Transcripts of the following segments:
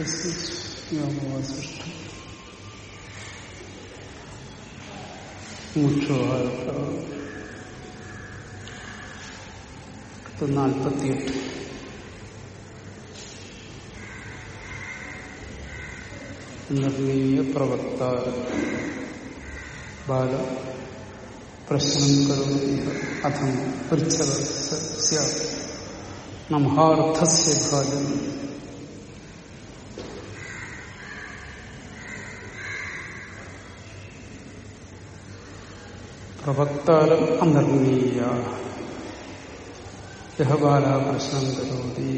യോഗവാസിഷ്ടം മുക്ഷോ നാൽപ്പത്തിയെട്ട് നിർണീയ പ്രവക്ത ബാല പ്രശ്നം കരോതി അഥം പൃച്ഛത നമഹാർത്ഥസ്യ ഭാജനം പ്രവക്താരം അന്തർണീയ യഹബാല പ്രശ്നം കരോതി.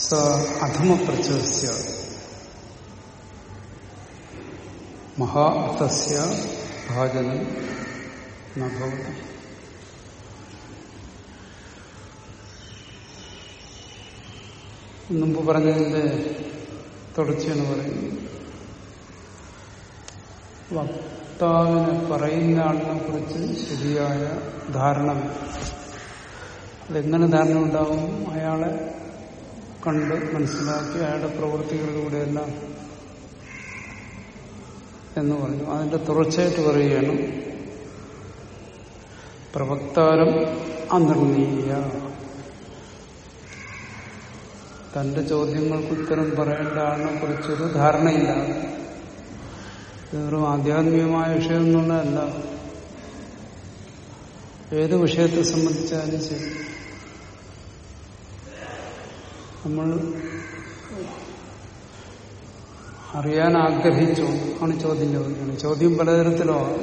സ അധമപ്രചസ്യ മഹാ അർത്ഥസ്യ ഭാജനം നഭവതി മുമ്പ് പറഞ്ഞതിന്റെ തുടർച്ചയെന്ന് പറയുന്നത്. വക്താവിനെ പറയുന്ന ആളിനെ കുറിച്ച് ശരിയായ ധാരണ. അതെങ്ങനെ ധാരണ ഉണ്ടാവും? അയാളെ കണ്ട് മനസ്സിലാക്കി അയാളുടെ പ്രവൃത്തികളിലൂടെ എല്ലാം എന്ന് പറഞ്ഞു. അതിന്റെ തുടർച്ചയായിട്ട് പറയുകയാണ് പ്രവക്താരം അന്തർണീയ തന്റെ ചോദ്യങ്ങൾക്ക് ഉത്തരം പറയേണ്ട ആളിനെ കുറിച്ചൊരു ധാരണയില്ല. ഇതൊരു ആധ്യാത്മികമായ വിഷയം എന്നുള്ളതല്ല ഏത് വിഷയത്തെ സംബന്ധിച്ചാലും ശരി. നമ്മൾ അറിയാൻ ആഗ്രഹിച്ചു ആണ് ചോദ്യം ചോദിക്കുന്നത്. ചോദ്യം പലതരത്തിലോ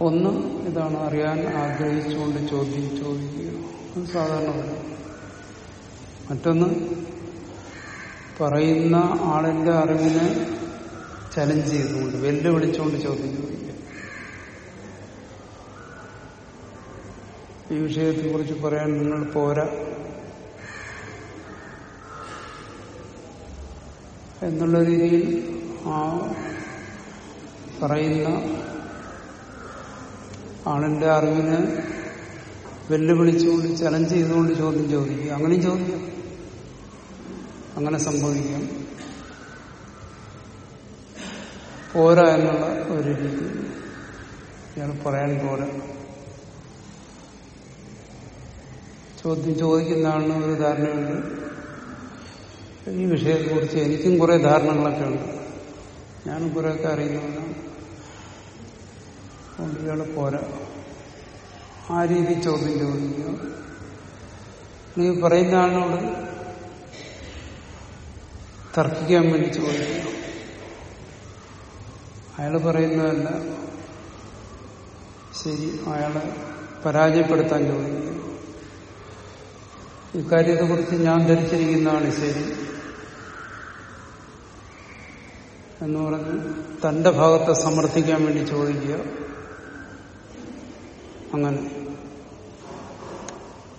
ഒന്ന് ഇതാണ് അറിയാൻ ആഗ്രഹിച്ചുകൊണ്ട് ചോദ്യം ചോദിക്കുക. സാധാരണ മറ്റൊന്ന് പറയുന്ന ആളിന്റെ അറിവിനെ ചലഞ്ച് ചെയ്തുകൊണ്ട് വെല്ലുവിളിച്ചുകൊണ്ട് ചോദിക്കുക ഈ വിഷയത്തെ കുറിച്ച് പറയാൻ നിങ്ങൾ പോരാ. എന്നുള്ള രീതിയിൽ ആ പറയുന്ന ആളിന്റെ അറിവിനെ വെല്ലുവിളിച്ചുകൊണ്ട് ചലഞ്ച് ചെയ്തുകൊണ്ട് ചോദ്യം ചോദിക്കുക. അങ്ങനെയും ചോദിക്കാം. അങ്ങനെ സംഭവിക്കാം. പോരാ എന്നുള്ള ഒരു രീതി. ഇയാൾ പറയാൻ പോരാ. ചോദ്യം ചോദിക്കുന്ന ആളിന് ഒരു ധാരണയുണ്ട്. ഈ വിഷയത്തെക്കുറിച്ച് എനിക്കും കുറെ ധാരണകളൊക്കെ ഉണ്ട്. ഞാനും കുറെ അറിയുന്നവനാണ് അതുകൊണ്ട് ഇയാൾ പോരാ. ആ രീതി ചോദ്യം ചോദിക്കുക. നീ പറയുന്ന ആളിനോട് തർക്കിക്കാൻ വേണ്ടി ചോദിക്കുന്നു അയാൾ പറയുന്നതല്ല. ശരി അയാളെ പരാജയപ്പെടുത്താൻ ചോദിക്കുന്നു. ഇക്കാര്യത്തെ കുറിച്ച് ഞാൻ ധരിച്ചിരിക്കുന്നതാണ് ശരി എന്ന് പറഞ്ഞ് തന്റെ ഭാഗത്തെ സമർത്ഥിക്കാൻ വേണ്ടി ചോദിക്കുക. അങ്ങനെ.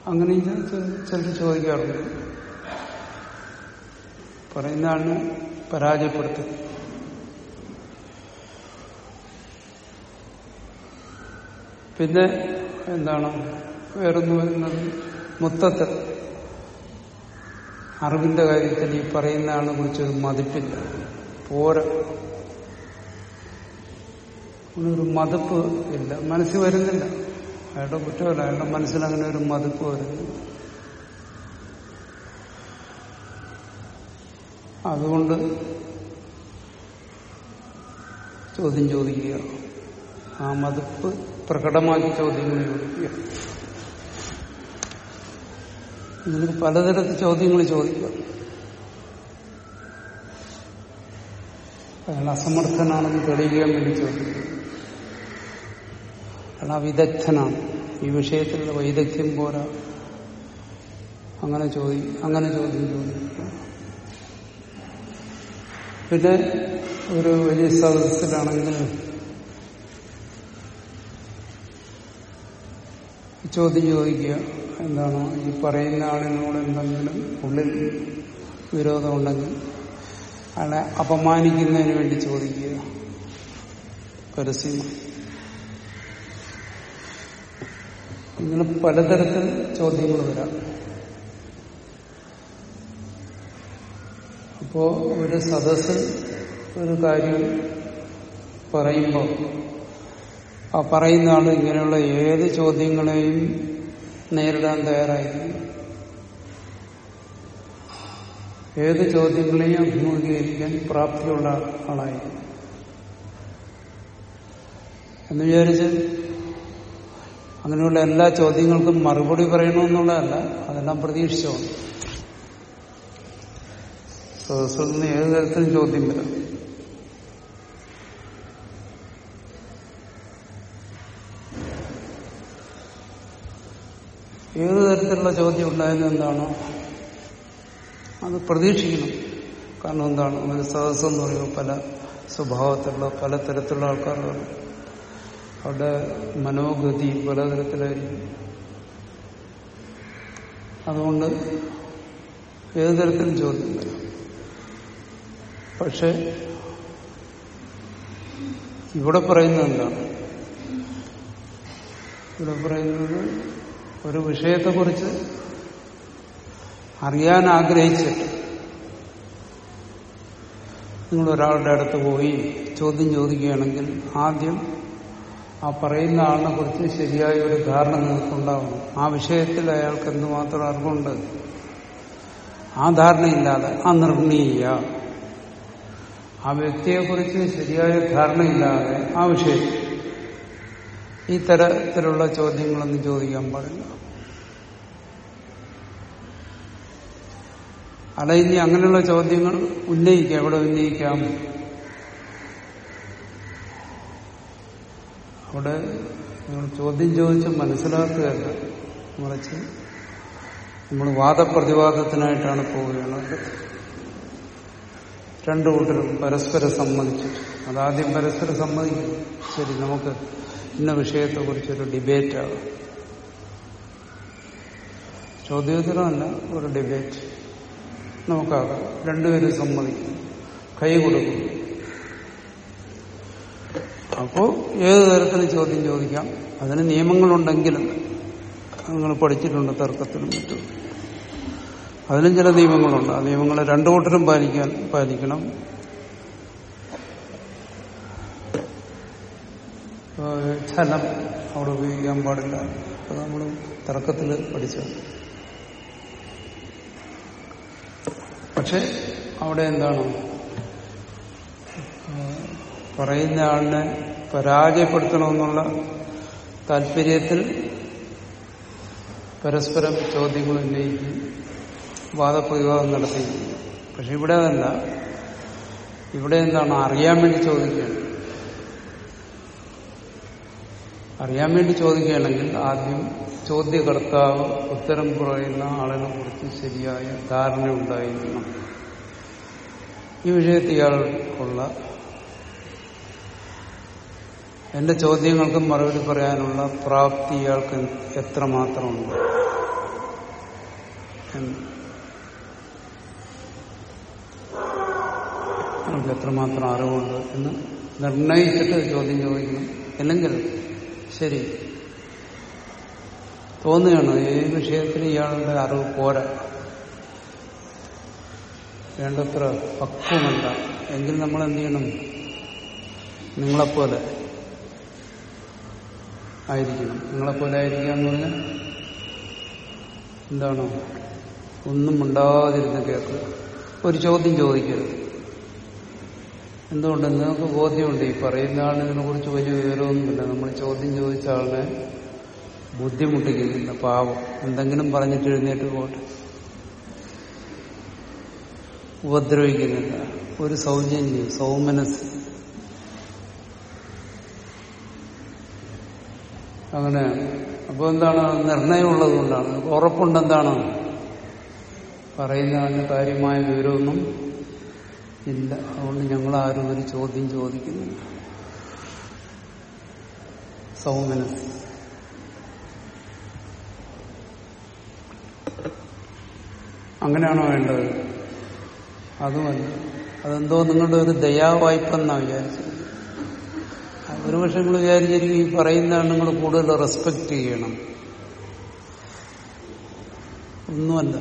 അങ്ങനെ ചിലർ ചോദിക്കാറുണ്ട്. പറയുന്ന ആളിനെ പിന്നെ എന്താണ്? വേറൊന്നു വരുന്നത് മൊത്തത്തിൽ. അറിവിന്റെ കാര്യത്തിൽ ഈ പറയുന്ന ആളെ കുറിച്ചൊരു മതിപ്പില്ല. പോര. ഒരു മതിപ്പ് ഇല്ല. മനസ്സിൽ വരുന്നില്ല. അയാളുടെ കുറ്റമല്ല. അയാളുടെ മനസ്സിൽ അങ്ങനെ ഒരു മതിപ്പ് വരുന്നു അതുകൊണ്ട് ചോദ്യം ചോദിക്കുക. ആ മതിപ്പ് പ്രകടമാക്കി ചോദ്യങ്ങൾ ചോദിക്കുക. നിങ്ങൾക്ക് പലതരത്തിൽ ചോദ്യങ്ങൾ ചോദിക്കുക. അയാൾ അസമർത്ഥനാണെന്ന് തെളിയിക്കാൻ വേണ്ടി ചോദിക്കുക. അയാൾ അവിദഗ്ധനാണ്. ഈ വിഷയത്തിലുള്ള വൈദഗ്ധ്യം പോരാ. അങ്ങനെ ചോദി അങ്ങനെ ചോദ്യം ചോദിക്കുക. പിന്നെ ഒരു വലിയ സദസ്സിലാണെങ്കിൽ ചോദ്യം ചോദിക്കുക. എന്താണ് ഈ പറയുന്ന ആളിനോട് എന്തെങ്കിലും ഉള്ളിൽ വിരോധമുണ്ടെങ്കിൽ അയാളെ അപമാനിക്കുന്നതിന് വേണ്ടി ചോദിക്കുക. പരസ്യം. ഇങ്ങനെ പലതരത്തിൽ ചോദ്യങ്ങൾ വരാം. അപ്പോ ഒരു സദസ്സിൽ ഒരു കാര്യം പറയുമ്പോൾ ആ പറയുന്ന ആൾ ഇങ്ങനെയുള്ള ഏത് ചോദ്യങ്ങളെയും നേരിടാൻ തയ്യാറായിരിക്കും. ഏത് ചോദ്യങ്ങളെയും അഭിമുഖീകരിക്കാൻ പ്രാപ്തിയുള്ള ആളായി എന്ന് വിചാരിച്ച് അങ്ങനെയുള്ള എല്ലാ ചോദ്യങ്ങൾക്കും മറുപടി പറയണമെന്നുള്ളതല്ല അതെല്ലാം പ്രതീക്ഷിച്ചോണ്ട് സദസ്സിൽ ഏത് തരത്തിലും ചോദ്യം വരാം ഏത് തരത്തിലുള്ള ചോദ്യം ഉണ്ടായാലും എന്താണോ അത് പ്രതീക്ഷിക്കണം. കാരണം എന്താണ്? ഒരു സദസ്സെന്ന് പറയുമ്പോൾ പല സ്വഭാവത്തിലുള്ള പല തരത്തിലുള്ള ആൾക്കാരാണ് അവരുടെ മനോഗതി പലതരത്തിലായിരിക്കും അതുകൊണ്ട് ഏത് തരത്തിലും ചോദ്യം വരാം പക്ഷെ ഇവിടെ പറയുന്നത് എന്താണ് ഇവിടെ പറയുന്നത് ഒരു വിഷയത്തെക്കുറിച്ച് അറിയാൻ ആഗ്രഹിച്ചിട്ട് നിങ്ങൾ ഒരാളുടെ അടുത്ത് പോയി ചോദ്യം ചോദിക്കുകയാണെങ്കിൽ ആദ്യം ആ പറയുന്ന ആളിനെ കുറിച്ച് ശരിയായ ഒരു ധാരണ നിങ്ങൾക്കുണ്ടാവണം ആ വിഷയത്തിൽ അയാൾക്ക് എന്തുമാത്രം അറിവുണ്ട്? ആ ധാരണയില്ലാതെ ആ നിർണീയ ആ വ്യക്തിയെക്കുറിച്ച് ശരിയായ ധാരണയില്ലാതെ ആ വിഷയത്തിൽ ഈ തരത്തിലുള്ള ചോദ്യങ്ങളൊന്നും ചോദിക്കാൻ പാടില്ല. അല്ല ഇനി അങ്ങനെയുള്ള ചോദ്യങ്ങൾ ഉന്നയിക്കാം എവിടെ ഉന്നയിക്കാം? അവിടെ നിങ്ങൾ ചോദ്യം ചോദിച്ച് മനസ്സിലാക്കുകയല്ല. മറിച്ച് നമ്മൾ വാദപ്രതിവാദത്തിനായിട്ടാണ് പോവുകയാണ്. രണ്ടു കൂട്ടരും പരസ്പരം സമ്മതിച്ചു. അതാദ്യം പരസ്പരം സമ്മതിക്കും. ശരി നമുക്ക് ഇന്ന വിഷയത്തെ കുറിച്ചൊരു ഡിബേറ്റാണ് ചോദ്യോത്തരമല്ല ഒരു ഡിബേറ്റ്. നമുക്കാകാം രണ്ടുപേരും സമ്മതിക്കും. കൈ കൊടുക്കും. അപ്പോ ഏത് തരത്തിൽ ചോദ്യം ചോദിക്കാം? അതിന് നിയമങ്ങളുണ്ടെങ്കിലും നിങ്ങൾ പഠിച്ചിട്ടുണ്ട് തർക്കത്തിനും മറ്റും. അതിനും ചില നിയമങ്ങളുണ്ട്. ആ നിയമങ്ങൾ രണ്ടു കൂട്ടരും പാലിക്കാൻ പാലിക്കണം. ഛലം അവിടെ ഉപയോഗിക്കാൻ പാടില്ല. അത് നമ്മൾ തർക്കത്തിൽ പഠിച്ചത് പക്ഷെ അവിടെ എന്താണ്? പറയുന്ന ആളിനെ പരാജയപ്പെടുത്തണമെന്നുള്ള താല്പര്യത്തിൽ പരസ്പരം ചോദ്യങ്ങൾ ഉന്നയിക്കും വാദപ്രതിവാദം നടത്തി. പക്ഷെ ഇവിടെ അതല്ല. ഇവിടെ എന്താണ് അറിയാൻ വേണ്ടി ചോദിക്കുകയാണ്. അറിയാൻ വേണ്ടി ചോദിക്കുകയാണെങ്കിൽ ആദ്യം ചോദ്യകർത്താവ് ഉത്തരം പറയുന്ന ആളിനെ കുറിച്ച് ശരിയായ ധാരണ ഉണ്ടായിരിക്കണം. ഈ വിഷയത്തിൽ ഇയാൾക്കുള്ള എന്റെ ചോദ്യങ്ങൾക്കും മറുപടി പറയാനുള്ള പ്രാപ്തി ഇയാൾക്ക് എത്രമാത്രമുണ്ട്? നമുക്ക് എത്രമാത്രം അറിവുണ്ട് എന്ന് നിർണയിച്ചിട്ട് ചോദ്യം ചോദിക്കണം. അല്ലെങ്കിൽ ശരി. തോന്നുകയാണ് ഈ വിഷയത്തിൽ ഇയാളുടെ അറിവ് പോരാ. വേണ്ടത്ര പക്വമല്ല. എങ്കിൽ നമ്മൾ എന്ത് ചെയ്യണം? നിങ്ങളെപ്പോലെ ആയിരിക്കണം. നിങ്ങളെപ്പോലെ ആയിരിക്കുക എന്ന് പറഞ്ഞാൽ എന്താണ്? ഒന്നും ഉണ്ടാതിരുന്ന് കേൾക്കുക. ഒരു ചോദ്യം ചോദിക്കരുത്. എന്തുകൊണ്ട്? നിങ്ങൾക്ക് ബോധ്യമുണ്ട്. ഈ പറയുന്ന ആളിനെ കുറിച്ച് വലിയ വിവരമൊന്നുമില്ല. നമ്മൾ ചോദ്യം ചോദിച്ച ആളിനെ ബുദ്ധിമുട്ടിക്കുന്നില്ല പാവം. എന്തെങ്കിലും പറഞ്ഞിട്ട് എഴുന്നേറ്റ് പോട്ടെ. ഉപദ്രവിക്കുന്നില്ല. ഒരു സൗജന്യം സൗമനസ്. അങ്ങനെ. അപ്പൊ എന്താണ്? നിർണയമുള്ളത് കൊണ്ടാണ്. ഉറപ്പുണ്ടെന്താണ് പറയുന്ന കാര്യമായ വിവരമൊന്നും ഇല്ല അതുകൊണ്ട് ഞങ്ങൾ ആരും ഒരു ചോദ്യം ചോദിക്കുന്നില്ല. സൗമനസ്. അങ്ങനെയാണോ വേണ്ടത്? അതുമല്ല അതെന്തോ നിങ്ങളുടെ ഒരു ദയാവായ്പെന്നാ വിചാരിച്ചത്. ഒരുപക്ഷെ നിങ്ങൾ വിചാരിച്ചിരിക്കും ഈ പറയുന്നതാണ് നിങ്ങൾ കൂടുതൽ റെസ്പെക്ട് ചെയ്യണം. ഒന്നുമല്ല.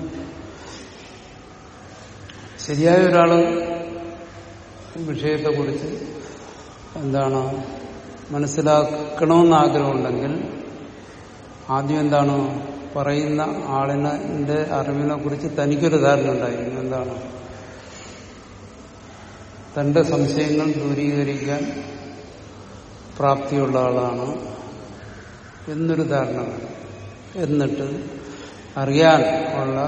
ശരിയായ ഒരാൾ വിഷയത്തെക്കുറിച്ച് എന്താണ് മനസ്സിലാക്കണമെന്ന് ആഗ്രഹമുണ്ടെങ്കിൽ ആദ്യം എന്താണ് പറയുന്ന ആളിനെ അറിവിനെ കുറിച്ച് തനിക്കൊരു ധാരണ ഉണ്ടായിരുന്നു എന്താണ് തന്റെ സംശയങ്ങൾ ദൂരീകരിക്കാൻ പ്രാപ്തിയുള്ള ആളാണ് എന്നൊരു ധാരണ. എന്നിട്ട് അറിയാൻ ഉള്ള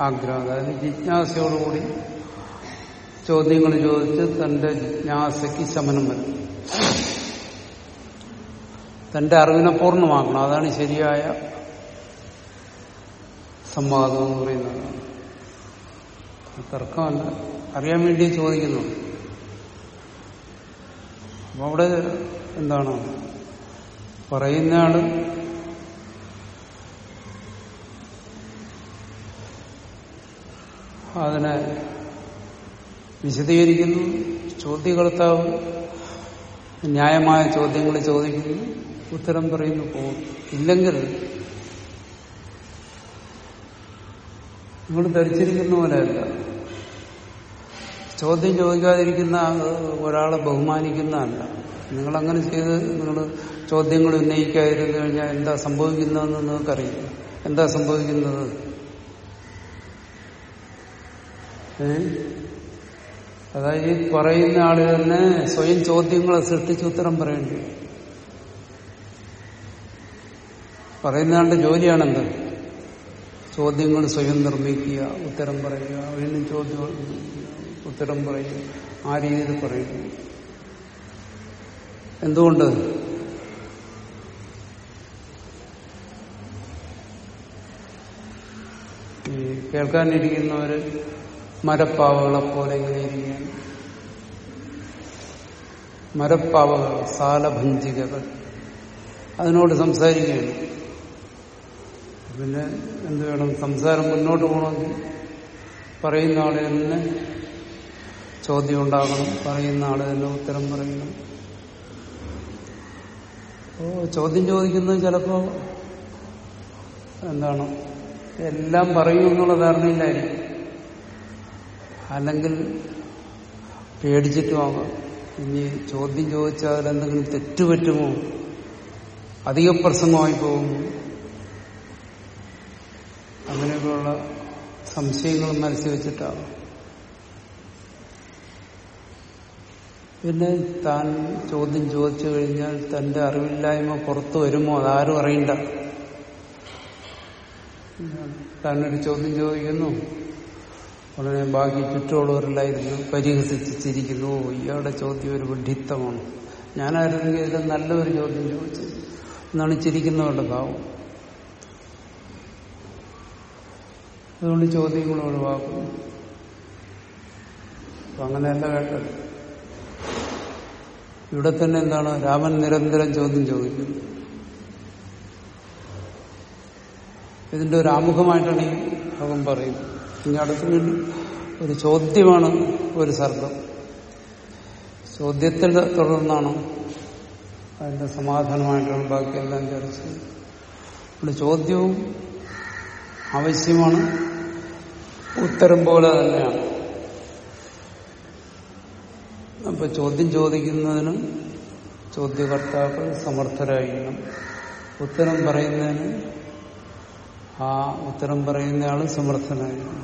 ആഗ്രഹം അതായത് ജിജ്ഞാസയോടുകൂടി ചോദ്യങ്ങൾ ചോദിച്ച് തന്റെ ജിജ്ഞാസയ്ക്ക് ശമനം വരും തന്റെ അറിവിനെ പൂർണമാക്കണം. അതാണ് ശരിയായ സംവാദം എന്ന് പറയുന്നത്. തർക്കമല്ല. അറിയാൻ വേണ്ടി ചോദിക്കുന്നു. അപ്പൊ അവിടെ എന്താണ്? പറയുന്നയാൾ അതിനെ വിശദീകരിക്കുന്നു ചോദ്യകർത്താവ് ന്യായമായ ചോദ്യങ്ങൾ ചോദിക്കുന്നു ഉത്തരം പറയുന്നു പോകും ഇല്ലെങ്കിൽ നിങ്ങൾ ധരിച്ചിരിക്കുന്ന പോലെയല്ല. ചോദ്യം ചോദിക്കാതിരിക്കുന്ന ഒരാളെ ബഹുമാനിക്കുന്നതല്ല. നിങ്ങളങ്ങനെ ചെയ്ത് നിങ്ങൾ ചോദ്യങ്ങൾ ഉന്നയിക്കാതിരുന്നു കഴിഞ്ഞാൽ എന്താ സംഭവിക്കുന്നതെന്ന് നിങ്ങൾക്കറിയില്ല. എന്താ സംഭവിക്കുന്നത്? ഏ? അതായത് ഈ പറയുന്ന ആൾ തന്നെ സ്വയം ചോദ്യങ്ങളെ സൃഷ്ടിച്ച് ഉത്തരം പറയേണ്ടി ആളുടെ ജോലിയാണെന്ത്? ചോദ്യങ്ങൾ സ്വയം നിർമ്മിക്കുക ഉത്തരം പറയുക വീണ്ടും ചോദ്യം ഉത്തരം പറയുക ആ രീതിയിൽ പറയുക. എന്തുകൊണ്ട്? കേൾക്കാനിരിക്കുന്നവര് മരപ്പാവകളെ പോലെ ഇങ്ങനെ ഇരിക്കുകയാണ്. മരപ്പാവകൾ സാലഭഞ്ചികകൾ. അതിനോട് സംസാരിക്കുകയാണ്. പിന്നെ എന്ത് വേണം? സംസാരം മുന്നോട്ട് പോകണമെങ്കിൽ പറയുന്ന ആളെ തന്നെ ചോദ്യം ഉണ്ടാകണം. പറയുന്ന ആൾ തന്നെ ഉത്തരം പറയണം. അപ്പോ ചോദ്യം ചോദിക്കുന്നത് ചിലപ്പോ എന്താണ്? എല്ലാം പറയും എന്നുള്ള ധാരണയിലായിരിക്കും. അല്ലെങ്കിൽ പേടിച്ചിട്ടുമാകാം ഇനി ചോദ്യം ചോദിച്ചാൽ എന്തെങ്കിലും തെറ്റുപറ്റുമോ അധിക പ്രസംഗമായി പോകും അങ്ങനെയൊക്കെയുള്ള സംശയങ്ങൾ മനസ്സിൽ വെച്ചിട്ടാണ്. പിന്നെ താൻ ചോദ്യം ചോദിച്ചു കഴിഞ്ഞാൽ തന്റെ അറിവില്ലായ്മ പുറത്തു വരുമോ? അതാരും അറിയണ്ട താനൊരു ചോദ്യം ചോദിക്കുന്നു. ഉടനെ ബാക്കി ചുറ്റുമുള്ളവരിലായിരുന്നു പരിഹസിച്ചിരിക്കുന്നു. "ഓ, ഇയാളുടെ ചോദ്യം ഒരു വിഡിത്തമാണ് ഞാനായിരുന്നെങ്കിൽ ഇതിൽ നല്ലൊരു ചോദ്യം ചോദിച്ചു എന്നാണ് ചിരിക്കുന്നവരുടെ ഭാവം. അതുകൊണ്ട് ചോദ്യങ്ങൾ ഒഴിവാക്കുന്നു. അപ്പൊ അങ്ങനെയല്ല വേണ്ടത്. ഇവിടെ തന്നെ എന്താണ് രാമൻ നിരന്തരം ചോദ്യം ചോദിക്കുന്നു. ഇതിന്റെ ഒരു ആമുഖമായിട്ടാണ് ഈ ഭാഗം പറയുന്നത്. ഇനി അടുത്ത് ഒരു ചോദ്യമാണ് ഒരു സർഗം. ചോദ്യത്തിൽ തുടർന്നാണ് അതിന്റെ സമാധാനമായിട്ടാണ് ബാക്കിയെല്ലാം ചർച്ച. ഇവിടെ ചോദ്യവും ആവശ്യമാണ്. ഉത്തരം പോലെ തന്നെയാണ്. അപ്പൊ ചോദ്യം ചോദിക്കുന്നതിന് ചോദ്യകർത്താക്കൾ സമർത്ഥരായിരിക്കണം. ഉത്തരം പറയുന്നതിന് ആ ഉത്തരം പറയുന്നയാൾ സമർത്ഥനായിരുന്നു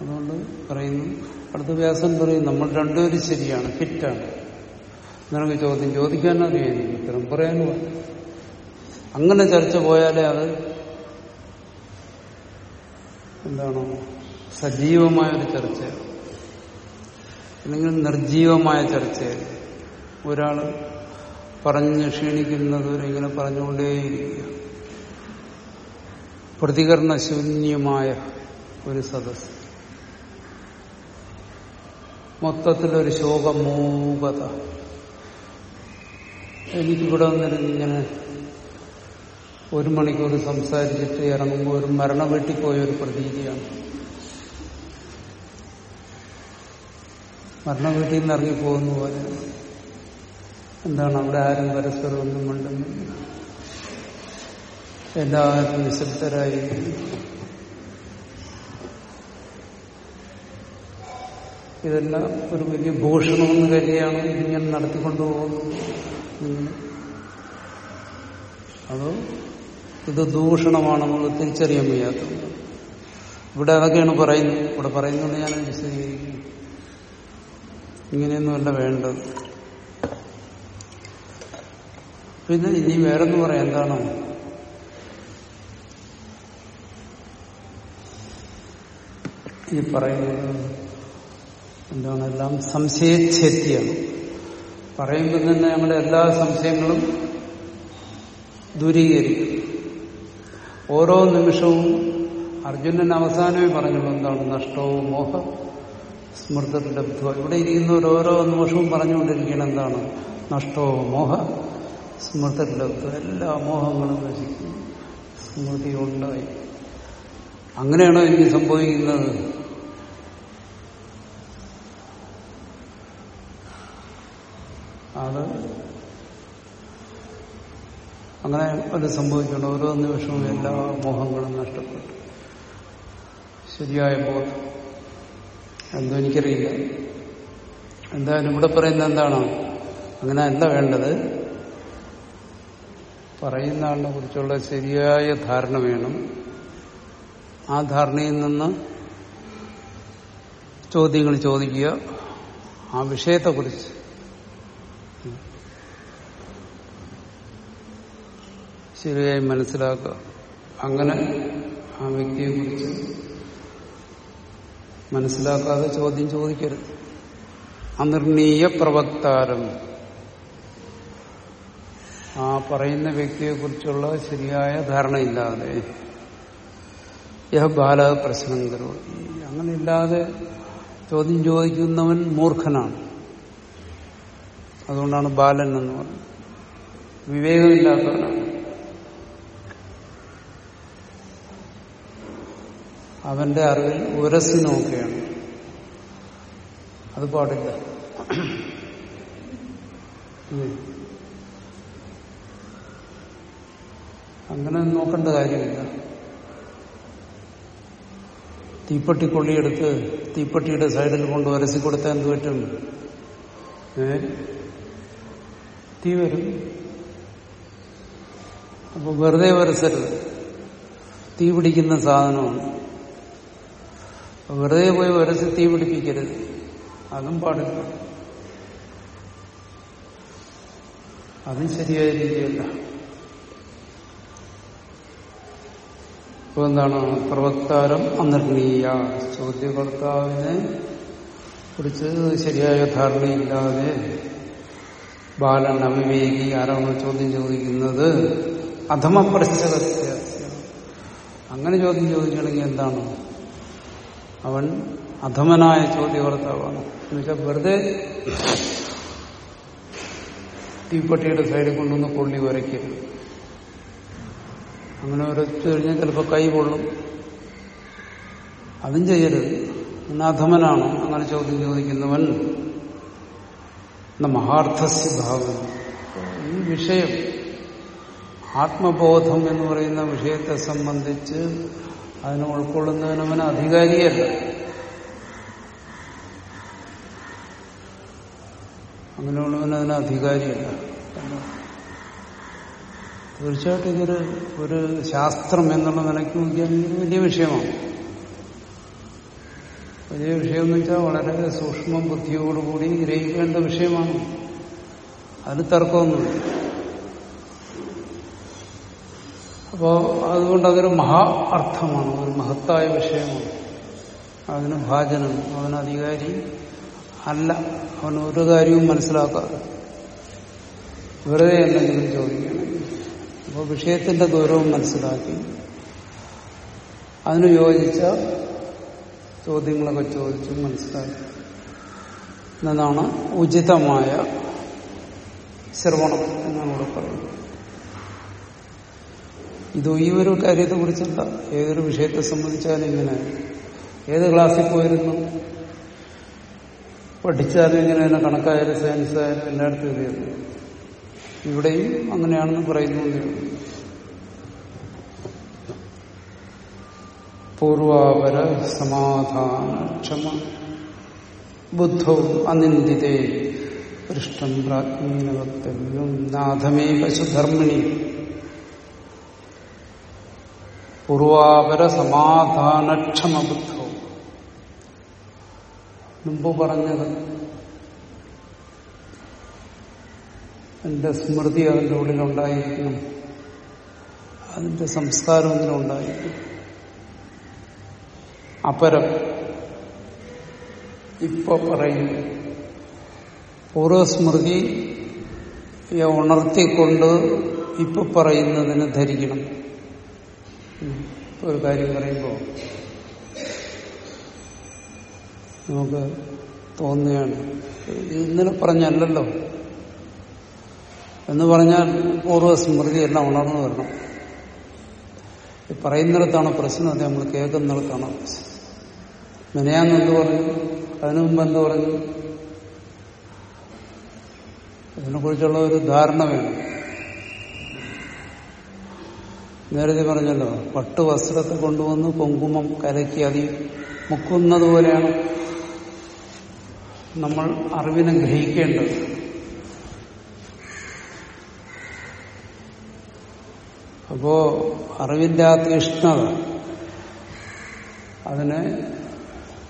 അതുകൊണ്ട് പറയുന്നു അടുത്ത വ്യാസൻ പറയും നമ്മൾ രണ്ടുപേരും ശരിയാണ് ഫിറ്റാണ്. നിനക്ക് ചോദ്യം ചോദിക്കാൻ അറിയായിരിക്കും ഉത്തരം പറയാനും അങ്ങനെ ചർച്ച പോയാലേ അത് എന്താണ് സജീവമായ ഒരു ചർച്ച അല്ലെങ്കിൽ നിർജീവമായ ചർച്ചയായി ഒരാൾ പറഞ്ഞ് ക്ഷീണിക്കുന്നതുവരെ ഇങ്ങനെ പറഞ്ഞുകൊണ്ടേയിരിക്കുക. പ്രതികരണശൂന്യമായ ഒരു സദസ് മൊത്തത്തിലൊരു ശോകമൂകത. എനിക്കിവിടെ വന്നിരുന്ന് ഇങ്ങനെ ഒരു മണിക്കൂർ സംസാരിച്ചിട്ട് ഇറങ്ങുമ്പോൾ ഒരു മരണ വീട്ടിൽ പോയ ഒരു പ്രതീതിയാണ്. മരണ വീട്ടിൽ നിന്ന് ഇറങ്ങിപ്പോകുന്ന പോലെ. എന്താണ് അവിടെ ആരും പരസ്പരം ഒന്നും മിണ്ടുന്നില്ല. എല്ലാവരും നിശബ്ദരായി. ഇതെല്ലാം ഒരു വലിയ ഭൂഷണമെന്ന് കരുതിയാണ് ഇങ്ങനെ നടത്തിക്കൊണ്ടുപോകുന്നത് അത് ഇത് ദൂഷണമാണ് നമ്മൾ തിരിച്ചറിയാൻ വയ്യാത്ത ഇവിടെ അതൊക്കെയാണ് പറയുന്നത്. ഇവിടെ പറയുന്നുണ്ട് ഞാൻ വിശദീകരിക്കുന്നു. ഇങ്ങനെയൊന്നുമല്ല വേണ്ടത്. പിന്നെ ഇനി വേറെന്ന് പറയാം. എന്താണോ? ഈ പറയുന്നത് എന്താണ് എല്ലാം സംശയച്ഛേത്തിയാണ് പറയുമ്പോൾ തന്നെ നമ്മുടെ എല്ലാ സംശയങ്ങളും ദൂരീകരിക്കും. ഓരോ നിമിഷവും അർജുനൻ അവസാനമേ പറഞ്ഞുള്ളൂ എന്താണ് നഷ്ടവും മോഹ സ്മൃതിലബ്ധ ഇവിടെ ഇരിക്കുന്ന ഓരോ നിമിഷവും പറഞ്ഞുകൊണ്ടിരിക്കണം എന്താണ് നഷ്ടവും മോഹ സ്മൃതിലബ്ധ എല്ലാ മോഹങ്ങളും നശിക്കും. സ്മൃതി ഉണ്ടായി. അങ്ങനെയാണോ എനിക്ക് സംഭവിക്കുന്നത്? അത് അങ്ങനെ അത് സംഭവിക്കണം ഓരോ നിമിഷവും എല്ലാ മോഹങ്ങളും നഷ്ടപ്പെട്ടു. ശരിയായ ബോധം. എന്തോ എനിക്കറിയില്ല. എന്തായാലും ഇവിടെ പറയുന്നത് എന്താണ്? അങ്ങനെ എന്താ വേണ്ടത്. പറയുന്ന ആളിനെ കുറിച്ചുള്ള ശരിയായ ധാരണ വേണം. ആ ധാരണയിൽ നിന്ന് ചോദ്യങ്ങൾ ചോദിക്കുക. ആ വിഷയത്തെക്കുറിച്ച് ശരിയായി മനസ്സിലാക്കുക. അങ്ങനെ ആ വ്യക്തിയെ കുറിച്ച് മനസ്സിലാക്കാതെ ചോദ്യം ചോദിക്കരുത്. അനിർണീയ പ്രവക്താരം. ആ പറയുന്ന വ്യക്തിയെക്കുറിച്ചുള്ള ശരിയായ ധാരണയില്ലാതെ യഹ ബാല പ്രശ്നം കരുതി. അങ്ങനെ ഇല്ലാതെ ചോദ്യം ചോദിക്കുന്നവൻ മൂർഖനാണ്. അതുകൊണ്ടാണ് ബാലൻ എന്ന് പറയുന്നത്. വിവേകമില്ലാത്തവനാണ്. അവന്റെ അറിവിൽ ഉരസി നോക്കുകയാണ്. അത് പാടില്ല. അങ്ങനെ നോക്കേണ്ട കാര്യമില്ല. തീപ്പെട്ടി കൊള്ളിയെടുത്ത് തീപ്പെട്ടിയുടെ സൈഡിൽ കൊണ്ട് ഉരസി കൊടുത്താൽ എന്ത് പറ്റും? ഏ? തീ വരും. അപ്പൊ വെറുതെ ഉരസരുത്. തീ പിടിക്കുന്ന സാധനമാണ്. വെറുതെ പോയി ഉരച്ച് തീ പിടിപ്പിക്കരുത്. അതും പാടില്ല. അതും ശരിയായ രീതിയല്ല. ഇപ്പൊ എന്താണ് പ്രവക്താരം അനിർണീയ. ചോദ്യകർത്താവിനെ കുറിച്ച് ശരിയായ ധാരണയില്ലാതെ ബാലൻ അവിവേകി ആരാണ് ചോദ്യം ചോദിക്കുന്നത്? അധമപ്രശ്ചകത്യ അങ്ങനെ ചോദ്യം ചോദിക്കണമെങ്കിൽ എന്താണ്? അവൻ അധമനായ ചോദ്യകർത്താവാണ്. എന്നുവെച്ചാൽ വെറുതെ തീപ്പെട്ടിയുടെ സൈഡിൽ കൊണ്ടുവന്ന് കൊള്ളി ഉരയ്ക്കരുത് അങ്ങനെ ഉരച്ചു കഴിഞ്ഞാൽ ചിലപ്പോൾ കൈ കൊള്ളും അതും ചെയ്യരുത്. അധമനാണ് അങ്ങനെ ചോദ്യം ചോദിക്കുന്നവൻ. മഹാർത്ഥസ്യ ഭാവം. ഈ വിഷയം ആത്മബോധം എന്ന് പറയുന്ന വിഷയത്തെ സംബന്ധിച്ച് അതിനെ ഉൾക്കൊള്ളുന്നതിനവന് അധികാരിയല്ല. അങ്ങനെയുള്ളവൻ അതിന് അധികാരിയല്ല. തീർച്ചയായിട്ടും ഇതൊരു ഒരു ശാസ്ത്രം എന്നുള്ള നിലയ്ക്ക് നോക്കിയാൽ വലിയ വിഷയമാണ്. വലിയ വിഷയം എന്ന് വെച്ചാൽ വളരെ സൂക്ഷ്മ ബുദ്ധിയോടുകൂടി ഗ്രഹിക്കേണ്ട വിഷയമാണ്. അതിന് തർക്കമൊന്നുമില്ല. അപ്പോ അതുകൊണ്ട് അതൊരു മഹാ അർത്ഥമാണ് ഒരു മഹത്തായ വിഷയമാണ്. അതിന് ഭാജനം അവന് അധികാരി അല്ല അവൻ ഒരു കാര്യവും മനസ്സിലാക്കാതെ. വെറുതെ എന്തെങ്കിലും ചോദിക്കണം. അപ്പോൾ വിഷയത്തിന്റെ ഗൗരവം മനസ്സിലാക്കി. അതിന് യോജിച്ച ചോദ്യങ്ങളൊക്കെ ചോദിച്ചു മനസ്സിലാക്കി. എന്നതാണ് ഉചിതമായ ശ്രവണം എന്നാണ് ഇവിടെ പറയുന്നത്. ഇത് ഈ ഒരു കാര്യത്തെ കുറിച്ചല്ല ഏതൊരു വിഷയത്തെ സംബന്ധിച്ചാലും ഇങ്ങനെ. ഏത് ക്ലാസ്സിൽ പോയിരുന്നു? പഠിച്ചാലും ഇങ്ങനെ തന്നെ കണക്കായാലും സയൻസ് ആയാലും എല്ലായിടത്തും ഇതായിരുന്നു ഇവിടെയും അങ്ങനെയാണെന്ന് പറയുന്നു പൂർവാപര സമാധാന ക്ഷമ ബുദ്ധവും അനിന്ദിതേ. പൃഷ്ടം പ്രാജ്ഞീനവക്തവ്യം. നാഥമേ പശുധർമ്മിണി പൂർവാപര സമാധാനക്ഷമ ബുദ്ധവും മുമ്പ് പറഞ്ഞത് എന്റെ സ്മൃതി അതിന്റെ ഉള്ളിലുണ്ടായിരിക്കണം അതിന്റെ സംസ്കാരം അതിലുണ്ടായിരിക്കും അപരം ഇപ്പൊ പറയുന്നു പൂർവസ്മൃതിയെ ഉണർത്തിക്കൊണ്ട് ഇപ്പൊ പറയുന്നതിന് ധരിക്കണം. ഒരു കാര്യം പറയുമ്പോൾ നമുക്ക് തോന്നുകയാണ്. ഇന്നലെ പറഞ്ഞല്ലല്ലോ. എന്ന് പറഞ്ഞാൽ പൂർവസ്മൃതി എല്ലാം ഉണർന്നു വരണം. ഈ പറയുന്നിടത്താണ് പ്രശ്നം അത് നമ്മൾ കേൾക്കുന്നിടത്താണ് പ്രശ്നം മിനയാന്ന് എന്ത് പറഞ്ഞു? അതിനു മുമ്പ് എന്ത് പറഞ്ഞു? അതിനെക്കുറിച്ചുള്ള ഒരു ധാരണ വേണം. നേരത്തെ പറഞ്ഞല്ലോ പട്ട് വസ്ത്രത്തെ കൊണ്ടുവന്ന് കുങ്കുമം കലക്കി അതി മുക്കുന്നത് പോലെയാണ് നമ്മൾ അറിവിനെ ഗ്രഹിക്കേണ്ടത്. അപ്പോ അറിവിന്റെ ആ തീഷ്ണത അതിനെ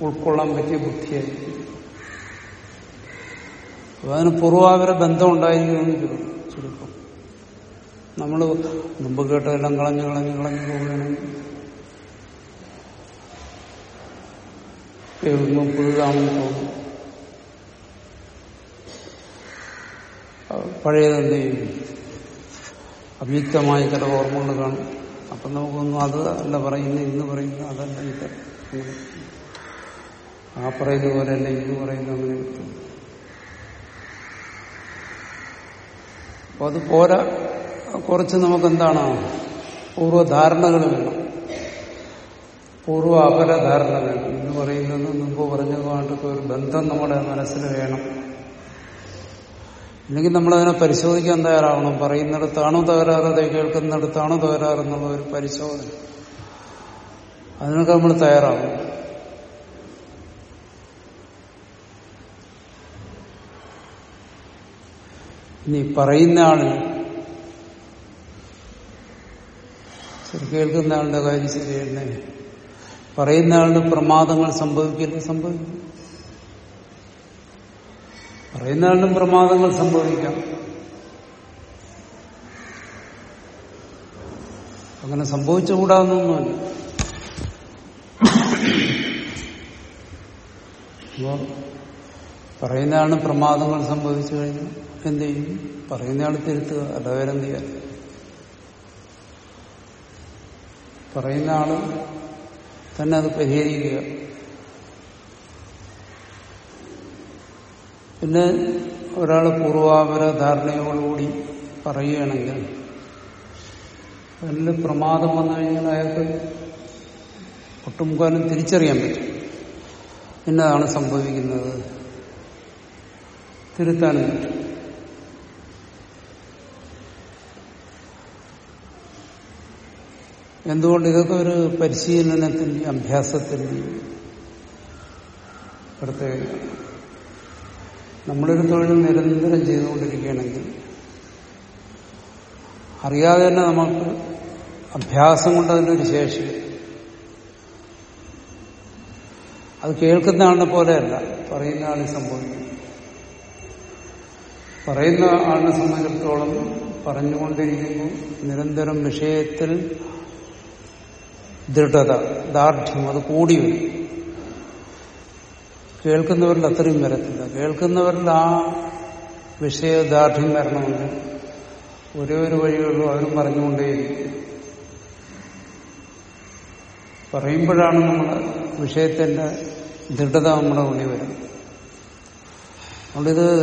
ഉൾക്കൊള്ളാൻ പറ്റിയ ബുദ്ധിയായിരിക്കും. അപ്പൊ അതിന് പൂർവാകര ബന്ധം ഉണ്ടായിരിക്കുമെന്ന് ചുരുക്കം നമ്മൾ മുമ്പ് കേട്ടതെല്ലാം കളഞ്ഞു കളഞ്ഞു കളഞ്ഞു പോകാനും എവിടുന്നും പുതുതാണെന്ന് തോന്നും പഴയതെന്ത് ചെയ്യും? അവ്യക്തമായ ചില ഓർമ്മകൾ കാണും. അപ്പം നമുക്കൊന്നും അത് അല്ല പറയുന്നു ഇന്ന് പറയുന്നു അതല്ല ഇത്. ആ പറയുന്ന പോലെ അല്ല ഇന്ന് പറയുന്നു അങ്ങനെ അപ്പൊ അത് പോരാ. കുറച്ച് നമുക്കെന്താണ് പൂർവധാരണകൾ വേണം. പൂർവ അപരധാരണ വേണം എന്ന് പറയുന്നത് മുമ്പ് പറഞ്ഞതുമായിട്ടൊക്കെ ഒരു ബന്ധം നമ്മുടെ മനസ്സിൽ വേണം. ഇല്ലെങ്കിൽ നമ്മളതിനെ പരിശോധിക്കാൻ തയ്യാറാവണം. പറയുന്നിടത്താണോ തകരാറ് അത് കേൾക്കുന്നിടത്താണോ തകരാറ് എന്നുള്ള ഒരു പരിശോധന. അതിനൊക്കെ നമ്മൾ തയ്യാറാവും ഇനി പറയുന്ന ആൾ ശരി കേൾക്കുന്ന ആളുടെ കാര്യം ശരിയല്ലേ പറയുന്ന ആളുടെ പ്രമാദങ്ങൾ സംഭവിക്കില്ല സംഭവിക്കും? പറയുന്ന ആളുടെ പ്രമാദങ്ങൾ സംഭവിക്കാം. അങ്ങനെ സംഭവിച്ചുകൂടാന്നൊന്നുമില്ല. അപ്പോ പറയുന്നതാണ് പ്രമാദങ്ങൾ സംഭവിച്ചു കഴിഞ്ഞാൽ എന്ത് ചെയ്യും? പറയുന്നയാൾ തിരുത്തുക അല്ല വേറെന്ത് ചെയ്യാൻ. പറയുന്ന ആളും തന്നെ അത് പരിഹരിക്കുക. പിന്നെ ഒരാൾ പൂർവാപര ധാരണയോടുകൂടി പറയുകയാണെങ്കിൽ അതിൽ പ്രമാദം വന്നു കഴിഞ്ഞാൽ അയാൾക്ക് ഒട്ടുമുക്കാലും തിരിച്ചറിയാൻ പറ്റും. എന്നതാണ് സംഭവിക്കുന്നത്. തിരുത്താനും പറ്റും. എന്തുകൊണ്ട് ഇതൊക്കെ ഒരു പരിശീലനത്തിന്റെ അഭ്യാസത്തിന്റെ പ്രത്യേകത നമ്മളൊരു തൊഴിൽ നിരന്തരം ചെയ്തുകൊണ്ടിരിക്കുകയാണെങ്കിൽ അറിയാതെ തന്നെ നമുക്ക് അഭ്യാസം കൊണ്ട് അതിനൊരു ശേഷി. അത് കേൾക്കുന്ന ആളിനെ പോലെയല്ല പറയുന്ന ആളിനെ സംഭവിക്കും. പറയുന്ന ആളിനെ സംബന്ധിച്ചിടത്തോളം പറഞ്ഞുകൊണ്ടിരിക്കുമ്പോൾ നിരന്തരം വിഷയത്തിൽ ദൃഢത ദാർഢ്യം അത് കൂടി വരും. കേൾക്കുന്നവരിൽ അത്രയും വരത്തില്ല. കേൾക്കുന്നവരിൽ ആ വിഷയ ദാർഢ്യം വരണമെങ്കിൽ ഒരേ ഒരു വഴിയുള്ളൂ അവരും പറഞ്ഞുകൊണ്ടേയിരിക്കും. പറയുമ്പോഴാണ് നമ്മൾ വിഷയത്തിന്റെ ദൃഢത നമ്മുടെ ഉള്ളിൽ വരുന്നത് അതുകൊണ്ടിത്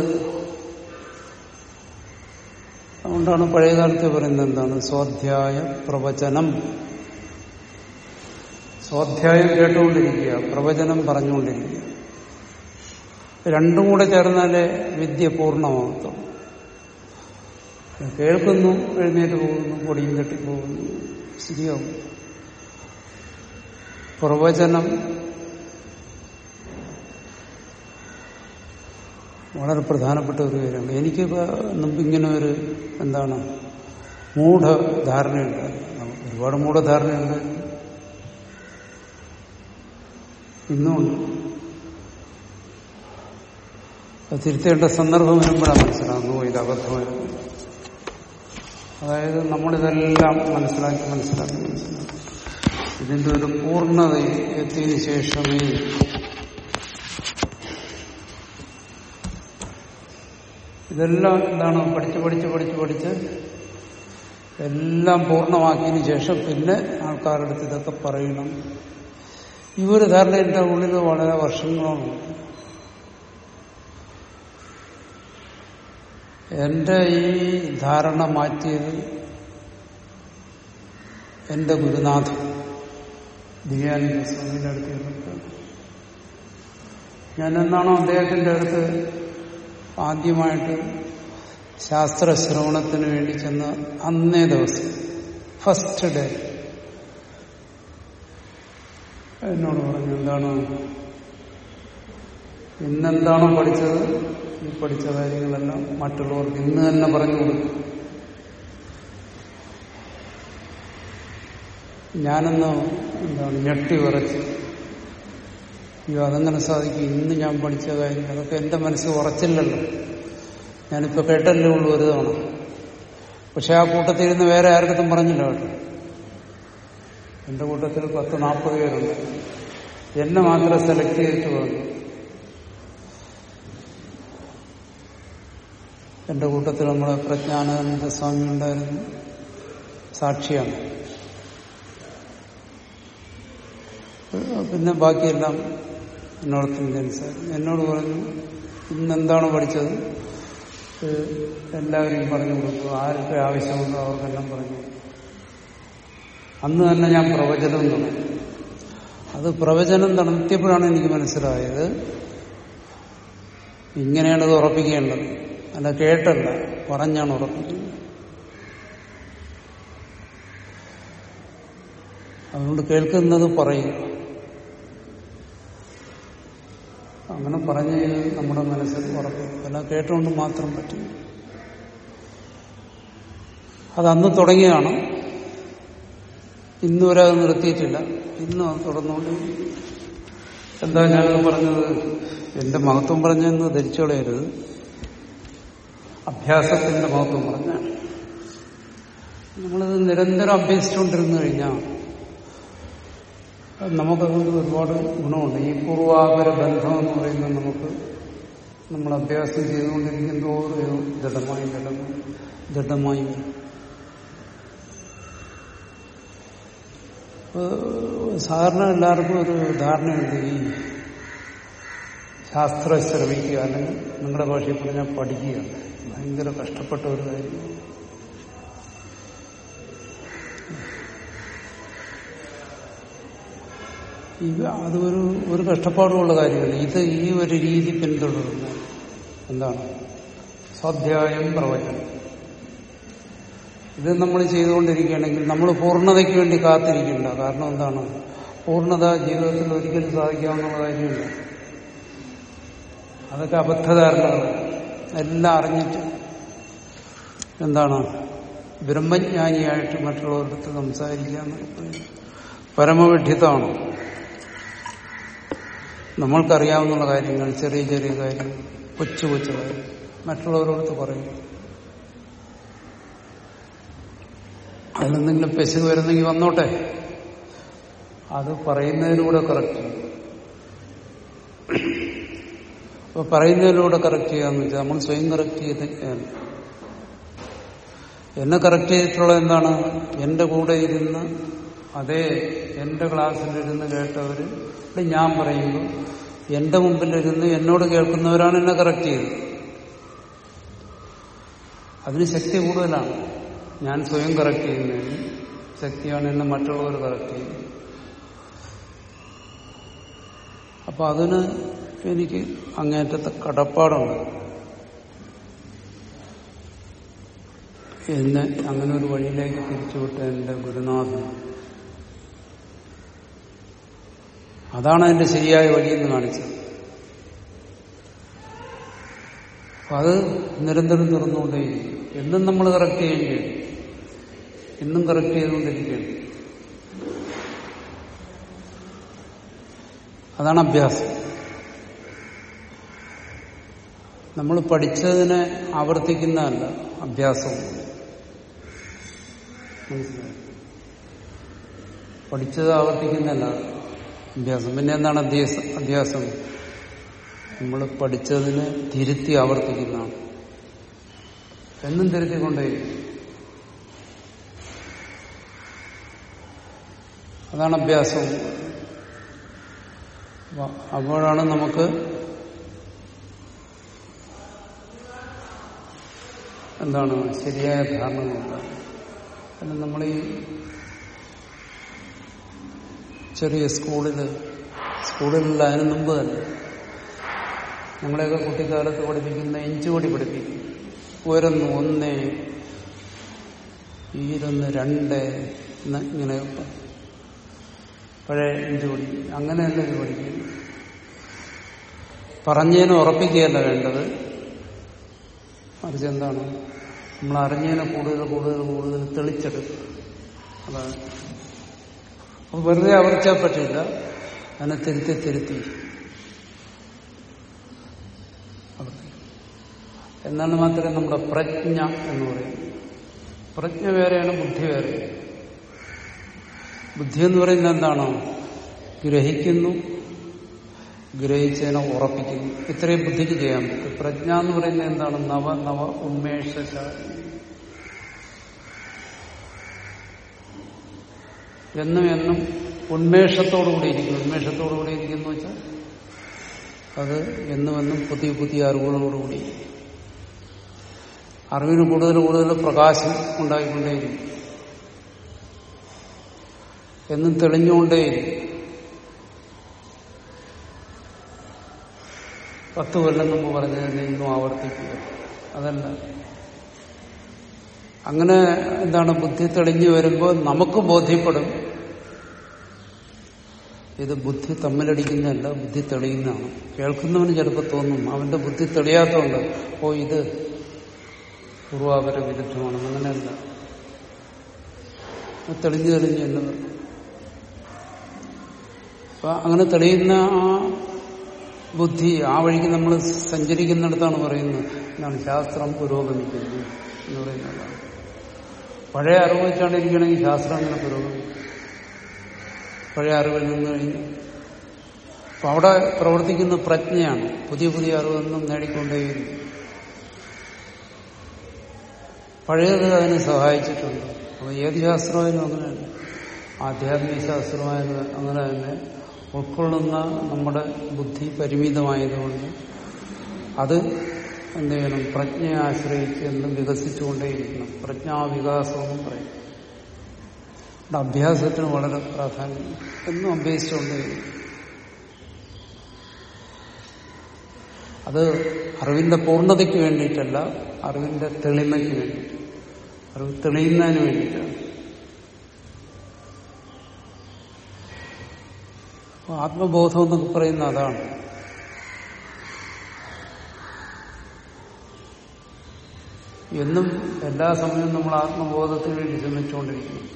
അതുകൊണ്ടാണ് പഴയകാലത്ത് പറയുന്നത് എന്താണ്? സ്വാധ്യായ പ്രവചനം. സ്വാധ്യായം കേട്ടുകൊണ്ടിരിക്കുക പ്രവചനം പറഞ്ഞുകൊണ്ടിരിക്കുക. രണ്ടും കൂടെ ചേർന്നാലേ വിദ്യ പൂർണമാകത്തുള്ളൂ കേൾക്കുന്നു എഴുന്നേറ്റ് പോകുന്നു പൊടിയും കെട്ടിപ്പോകുന്നു ശരിയാവും. പ്രവചനം വളരെ പ്രധാനപ്പെട്ട ഒരു കാര്യമാണ്. എനിക്ക് ഇങ്ങനെ ഒരു എന്താണ് മൂഢധാരണയുണ്ട്. ഒരുപാട് മൂഢധാരണയുണ്ട്. ഇന്നുമുണ്ട് അത് തിരുത്തേണ്ട സന്ദർഭം വരുമ്പോഴാണ് മനസ്സിലാകുന്നു ഇത് അബദ്ധമായിരുന്നു അതായത് നമ്മളിതെല്ലാം മനസ്സിലാക്കി മനസ്സിലാക്കി മനസ്സിലാക്കി. ഇതിന്റെ ഒരു പൂർണത എത്തിയതിനു ശേഷമേ ഇതെല്ലാം എന്താണ് പഠിച്ച് പഠിച്ച് പഠിച്ച് പഠിച്ച് എല്ലാം പൂർണമാക്കിയതിനു ശേഷം പിന്നെ ആൾക്കാരുടെ അടുത്ത് ഇതൊക്കെ പറയണം. ഈ ഒരു ധാരണ എന്റെ ഉള്ളിൽ വളരെ വർഷങ്ങളാണ്. എന്റെ ഈ ധാരണ മാറ്റിയത് എന്റെ ഗുരുനാഥൻ ദിവ്യാനന്ദ സ്വാമിയുടെ അടുത്ത് ഞാൻ എന്നാണോ അദ്ദേഹത്തിന്റെ അടുത്ത് ആദ്യമായിട്ട് ശാസ്ത്ര ശാസ്ത്രശ്രവണത്തിന് വേണ്ടി ചെന്ന അന്നേ ദിവസം ഫസ്റ്റ് ഡേ എന്നോട് പറഞ്ഞു എന്താണ്? ഇന്നെന്താണോ പഠിച്ചത്? ഈ പഠിച്ച കാര്യങ്ങളെല്ലാം മറ്റുള്ളവർക്ക് ഇന്ന് തന്നെ പറഞ്ഞു കൊടുക്കും. ഞാനെന്നോ എന്താണ് ഞെട്ടി വിറച്ച്. അയ്യോ അതെങ്ങനെ സാധിക്കും? ഇന്ന് ഞാൻ പഠിച്ച കാര്യം അതൊക്കെ എന്റെ മനസ്സ് ഉറച്ചില്ലല്ലോ. ഞാനിപ്പോ കേട്ടല്ലേ ഉള്ളൂ ഒരു തവണ. പക്ഷെ ആ കൂട്ടത്തിൽ ഇരുന്ന് വേറെ ആർക്കും പറഞ്ഞില്ല കേട്ടോ. എന്റെ കൂട്ടത്തിൽ പത്ത് നാൽപ്പത് പേരുണ്ട്. എന്നെ മാത്രം സെലക്ട് ചെയ്തിട്ട് പറഞ്ഞു എന്റെ കൂട്ടത്തിൽ നമ്മുടെ പ്രജ്ഞാനന്ദ സ്വാമി ഉണ്ടായിരുന്നു. സാക്ഷിയാണ്. പിന്നെ ബാക്കിയെല്ലാം നോർത്ത് ഇന്ത്യൻസ് എന്നോട് പറഞ്ഞു ഇന്നെന്താണോ പഠിച്ചത്? എല്ലാവരെയും പറഞ്ഞു കൊടുക്കുക ആർക്ക് ആവശ്യമുണ്ടോ അവർക്കെല്ലാം പറഞ്ഞു അന്ന് തന്നെ ഞാൻ പ്രവചനം തുടങ്ങി അത് പ്രവചനം നടത്തിയപ്പോഴാണ് എനിക്ക് മനസ്സിലായത് ഇങ്ങനെയാണ് ഉറപ്പിക്കേണ്ടത്. അല്ല കേട്ടല്ല പറഞ്ഞാണ് ഉറപ്പിക്കുന്നത്. അതുകൊണ്ട് കേൾക്കുന്നത് പറയും അങ്ങനെ പറഞ്ഞ് നമ്മുടെ മനസ്സിൽ ഉറപ്പിക്കും അല്ല കേട്ടുകൊണ്ട് മാത്രം പറ്റും. അത് അന്ന് തുടങ്ങിയതാണ്. ഇന്നുവരെ അത് നിർത്തിയിട്ടില്ല. ഇന്നും അത് തുടർന്നുകൊണ്ട് എന്താ ഞാൻ പറഞ്ഞത്? എന്റെ മഹത്വം പറഞ്ഞെന്ന് ധരിച്ചു കളയരുത്. അഭ്യാസത്തിന്റെ മഹത്വം പറഞ്ഞാണ്. നമ്മളത് നിരന്തരം അഭ്യസിച്ചുകൊണ്ടിരുന്നു കഴിഞ്ഞാൽ നമുക്കതുകൊണ്ട് ഒരുപാട് ഗുണമുണ്ട്. ഈ പൂർവാപര ബന്ധം എന്ന് പറയുന്നത് നമുക്ക് നമ്മൾ അഭ്യാസം ചെയ്തുകൊണ്ടിരിക്കും തോറും ദൃഢമായി ദൃഢമായി ദൃഢമായി സാധാരണ എല്ലാവർക്കും ഒരു ധാരണയുണ്ട് ഈ ശാസ്ത്രം ശ്രമിക്കുക അല്ലെങ്കിൽ നിങ്ങളുടെ ഭാഷയിൽ പറഞ്ഞാൽ പഠിക്കുക. ഭയങ്കര കഷ്ടപ്പെട്ട ഒരു കാര്യം. ഇത് അതൊരു ഒരു കഷ്ടപ്പാടുമുള്ള കാര്യമല്ല. ഇത് ഈ ഒരു രീതി പിന്തുടരുന്നു എന്താണ്? സ്വാധ്യായം പ്രവചനം. ഇത് നമ്മൾ ചെയ്തുകൊണ്ടിരിക്കുകയാണെങ്കിൽ നമ്മൾ പൂർണതയ്ക്ക് വേണ്ടി കാത്തിരിക്കണ്ട. കാരണം എന്താണ്? പൂർണത ജീവിതത്തിൽ ഒരിക്കലും സാധിക്കാവുന്ന കാര്യമില്ല. അതൊക്കെ അബദ്ധധാരണകളാണ് എല്ലാം അറിഞ്ഞിട്ട് എന്താണ്? ബ്രഹ്മജ്ഞാനിയായിട്ട് എന്നൊക്കെ പറയുന്നത് പരമവിഡ്ഢിത്തമാണ് നമ്മൾക്കറിയാവുന്ന കാര്യങ്ങൾ ചെറിയ ചെറിയ കാര്യങ്ങൾ കൊച്ചു കൊച്ചു കാര്യങ്ങൾ മറ്റുള്ളവരോടത്ത് പറയും. അതിലെന്തെങ്കിലും പെശക് വരുന്നെങ്കിൽ വന്നോട്ടെ. അത് പറയുന്നതിലൂടെ കറക്റ്റ് അപ്പൊ പറയുന്നതിലൂടെ കറക്റ്റ് ചെയ്യാന്ന് വെച്ചാൽ നമ്മൾ സ്വയം കറക്റ്റ് ചെയ്ത് എന്നെ കറക്റ്റ് ചെയ്തിട്ടുള്ളത് എന്താണ്? എന്റെ കൂടെ ഇരുന്ന് അതേ എന്റെ ക്ലാസ്സിലിരുന്ന് കേട്ടവര് ഞാൻ പറയുമ്പോൾ എന്റെ മുമ്പിലിരുന്ന് എന്നോട് കേൾക്കുന്നവരാണ് എന്നെ കറക്റ്റ് ചെയ്തത്. അതിന് ശക്തി കൂടുതലാണ്. ഞാൻ സ്വയം കറക്റ്റ് ചെയ്യുന്നതിന് ശക്തിയാണ് എന്നെ മറ്റുള്ളവർ കറക്റ്റ് ചെയ്യുന്നത് അപ്പൊ അതിന് എനിക്ക് അങ്ങേറ്റത്തെ കടപ്പാടുണ്ട്. എന്നെ അങ്ങനെ ഒരു വഴിയിലേക്ക് തിരിച്ചുവിട്ട എന്റെ ഗുരുനാഥൻ. അതാണ് എന്റെ ശരിയായ വഴിയെന്ന് കാണിച്ചത്. അത് നിരന്തരം തുറന്നുകൊണ്ടേയിരിക്കും എന്നും നമ്മൾ കറക്റ്റ് ചെയ്യേണ്ടി എന്നും കറക്റ്റ് ചെയ്തുകൊണ്ടിരിക്കുകയാണ്. അതാണ് അഭ്യാസം. നമ്മൾ പഠിച്ചതിനെ ആവർത്തിക്കുന്നതല്ല അഭ്യാസം. പഠിച്ചത് ആവർത്തിക്കുന്നതല്ല അഭ്യാസം. പിന്നെ എന്താണ് അധ്യാസം അധ്യാസം നമ്മൾ പഠിച്ചതിനെ തിരുത്തി ആവർത്തിക്കുന്നതാണ്. എന്നും തിരുത്തിക്കൊണ്ടേ അതാണ് അഭ്യാസം. അപ്പോഴാണ് നമുക്ക് എന്താണ് ശരിയായ ധാരണകളുണ്ട്. പിന്നെ നമ്മൾ ഈ ചെറിയ സ്കൂളിൽ സ്കൂളിലുള്ള അതിന് മുമ്പ് തന്നെ നമ്മളെയൊക്കെ കുട്ടിക്കാലത്ത് പഠിപ്പിക്കുന്ന ഇഞ്ചു കൂടി പഠിപ്പിക്കും. ഒരൊന്ന് ഒന്ന് ഈരൊന്ന് രണ്ട് ഇങ്ങനെ പഴയ ഇഞ്ചുപടി അങ്ങനെയല്ല ഇത് പഠിക്കും പറഞ്ഞതിനെ ഉറപ്പിക്കുകയല്ല വേണ്ടത്. മറിച്ച് എന്താണ്? നമ്മൾ അറിഞ്ഞതിനെ കൂടുതൽ കൂടുതൽ കൂടുതൽ തെളിച്ചെടുക്കുക. അതാണ് അപ്പൊ വെറുതെ അവർച്ചാൽ പറ്റില്ല. അതിനെ തിരുത്തി തിരുത്തി. എന്നാണ് മാത്രമേ നമ്മുടെ പ്രജ്ഞ എന്ന് പറയുന്നത്. പ്രജ്ഞ വേറെയാണ് ബുദ്ധി വേറെ ബുദ്ധി എന്ന് പറയുന്നത് എന്താണോ? ഗ്രഹിക്കുന്നു. ഗ്രഹിച്ചതിനെ ഉറപ്പിക്കുന്നു. ഇത്രയും ബുദ്ധിക്ക് ചെയ്യാൻ പറ്റും പ്രജ്ഞ എന്ന് പറയുന്നത് എന്താണ്? നവ നവ ഉന്മേഷശാലി എന്നും എന്നും ഉന്മേഷത്തോടുകൂടി ഇരിക്കുന്നു. ഉന്മേഷത്തോടുകൂടി ഇരിക്കുന്നു വെച്ചാൽ അത് എന്നും എന്നും പുതിയ പുതിയ അറിവുകളോടുകൂടി അറിവിന് കൂടുതൽ കൂടുതൽ പ്രകാശം ഉണ്ടായിക്കൊണ്ടേയിരിക്കും എന്നും തെളിഞ്ഞുകൊണ്ടേ. പത്ത് കൊല്ലം മുമ്പ് പറഞ്ഞതിനെ ഇന്നും ആവർത്തിക്കുക. അതല്ല. അങ്ങനെ എന്താണ് ബുദ്ധി തെളിഞ്ഞു വരുമ്പോൾ നമുക്ക് ബോധ്യപ്പെടും. ഇത് ബുദ്ധി തമ്മിലടിക്കുന്നതല്ല ബുദ്ധി തെളിയുന്നതാണ്. കേൾക്കുന്നവന് ചിലപ്പോൾ തോന്നും അവന്റെ ബുദ്ധി തെളിയാത്തതുകൊണ്ട് ഓ ഇത് പൂർവാപര വിരുദ്ധമാണ്. അങ്ങനെയല്ല. തെളിഞ്ഞു തെളിഞ്ഞു എന്നത് അപ്പൊ അങ്ങനെ തെളിയുന്ന ആ ബുദ്ധി ആ വഴിക്ക് നമ്മൾ സഞ്ചരിക്കുന്നിടത്താണ് പറയുന്നത്. എന്നാണ് ശാസ്ത്രം പുരോഗമിക്കുന്നത് എന്ന് പറയുന്നത് പഴയ അറിവ് വെച്ചാണ് ഇരിക്കണമെങ്കിൽ ശാസ്ത്രം അങ്ങനെ പുരോഗമിക്കും. പഴയ അറിവിൽ നിന്ന് കഴിഞ്ഞ്. അപ്പൊ അവിടെ പ്രവർത്തിക്കുന്ന പ്രജ്ഞയാണ്. പുതിയ പുതിയ അറിവൊന്നും നേടിക്കൊണ്ടേയിരിക്കും പഴയത് അതിനെ സഹായിച്ചിട്ടുണ്ട്. അപ്പൊ ഏത് ശാസ്ത്രമായാലും അങ്ങനെ ആധ്യാത്മിക ശാസ്ത്രമായാലും അങ്ങനെ തന്നെ. ഉൾക്കൊള്ളുന്ന നമ്മുടെ ബുദ്ധി പരിമിതമായതുകൊണ്ട് അത് എന്ത് ചെയ്യണം? പ്രജ്ഞയെ ആശ്രയിച്ച് എന്നും വികസിച്ചുകൊണ്ടേയിരിക്കണം. പ്രജ്ഞാവികാസമെന്നും പറയും. അഭ്യാസത്തിന് വളരെ പ്രാധാന്യം. എന്നും അഭ്യസിച്ചുകൊണ്ടേയിരിക്കും അത് അറിവിന്റെ പൂർണതയ്ക്ക് വേണ്ടിയിട്ടല്ല അറിവിന്റെ തെളിമയ്ക്ക് വേണ്ടിയിട്ട്. അറിവ് തെളിയുന്നതിന് വേണ്ടിയിട്ടാണ്. ആത്മബോധം എന്നൊക്കെ പറയുന്ന അതാണ്. എന്നും എല്ലാ സമയവും നമ്മൾ ആത്മബോധത്തിന് വേണ്ടി ശ്രമിച്ചുകൊണ്ടിരിക്കും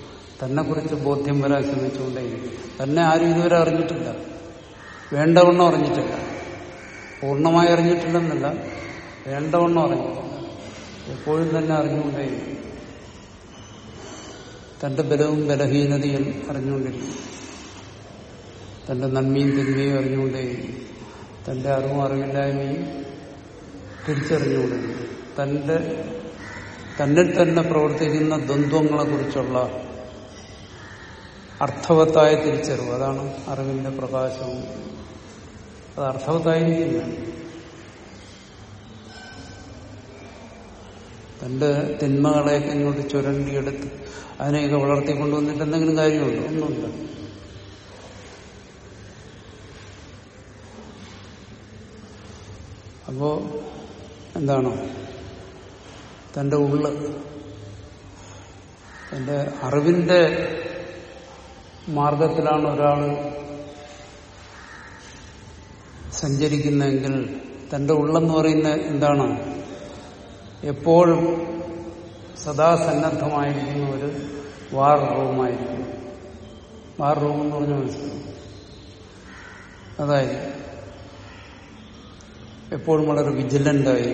തന്നെ കുറിച്ച് ബോധ്യം വരാൻ ശ്രമിച്ചുകൊണ്ടേയിരിക്കും തന്നെ ആരും ഇതുവരെ അറിഞ്ഞിട്ടില്ല. വേണ്ടവണ്ണം അറിഞ്ഞിട്ടില്ല. പൂർണമായി അറിഞ്ഞിട്ടില്ലെന്നല്ല വേണ്ടവണ്ണം അറിഞ്ഞിട്ടില്ല. എപ്പോഴും തന്നെ അറിഞ്ഞുകൊണ്ടേയിരിക്കും തന്റെ ബലവും ബലഹീനതയും അറിഞ്ഞുകൊണ്ടിരിക്കും തന്റെ നന്മയും തിന്മയും അറിഞ്ഞുകൊണ്ടേയിരിക്കും തന്റെ അറിവും അറിവില്ലായ്മയും തിരിച്ചറിഞ്ഞുകൊണ്ടേ തന്റെ തന്നിൽ തന്നെ പ്രവർത്തിക്കുന്ന ദ്വന്ദ്വങ്ങളെ കുറിച്ചുള്ള അർത്ഥവത്തായ തിരിച്ചറിവ്. അതാണ് അറിവിന്റെ പ്രകാശവും അത് അർത്ഥവത്തായിരിക്കില്ല. തന്റെ തിന്മകളെയൊക്കെ ഇങ്ങോട്ട് ചുരണ്ടിയെടുത്ത് അതിനെയൊക്കെ വളർത്തിക്കൊണ്ടുവന്നിട്ട് എന്തെങ്കിലും കാര്യമുണ്ടോ? ഒന്നുമില്ല. അപ്പോ എന്താണ്? തന്റെ ഉള്ള് തന്റെ അറിവിന്റെ മാർഗത്തിലാണ് ഒരാൾ സഞ്ചരിക്കുന്നതെങ്കിൽ തന്റെ ഉള്ളെന്ന് പറയുന്ന എന്താണ്? എപ്പോഴും സദാ സന്നദ്ധമായിരിക്കുന്ന ഒരു വാർ റൂമായിരിക്കും. വാർ റൂം എന്ന് പറഞ്ഞാൽ മനസ്സിലാവും. അതായത് എപ്പോഴും വളരെ വിജിലന്റായി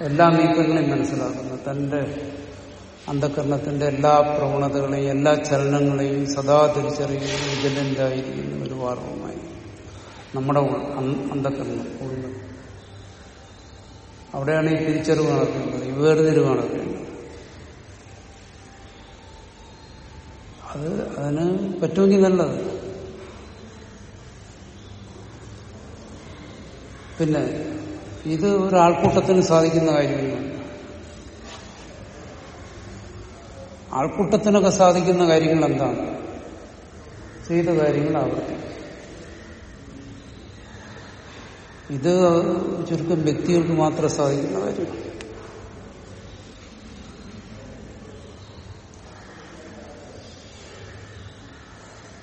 എല്ലാ നീക്കങ്ങളെയും മനസ്സിലാക്കുന്നു. തന്റെ അന്ധകരണത്തിന്റെ എല്ലാ പ്രവണതകളെയും എല്ലാ ചലനങ്ങളെയും സദാ തിരിച്ചറിയുന്ന വിജിലന്റായിരിക്കുന്ന ഒരു വാർവുമായി നമ്മുടെ അന്ധകരണം ഉള്ളിൽ അവിടെയാണ് ഈ തിരിച്ചറിവ് നടക്കുന്നത് ഈ വേർതിരിവ് നടക്കുന്നത് അത് അതിന് പറ്റുമെങ്കിൽ നല്ലത്. പിന്നെ ഇത് ഒരാൾക്കൂട്ടത്തിന് സാധിക്കുന്ന കാര്യമാണ് ആൾക്കൂട്ടത്തിനൊക്കെ സാധിക്കുന്ന കാര്യങ്ങൾ എന്താണ്? ചെയ്ത കാര്യങ്ങൾ ആവർത്തിക്കും. ഇത് ചുരുക്കം വ്യക്തികൾക്ക് മാത്രം സാധിക്കുന്ന കാര്യമാണ്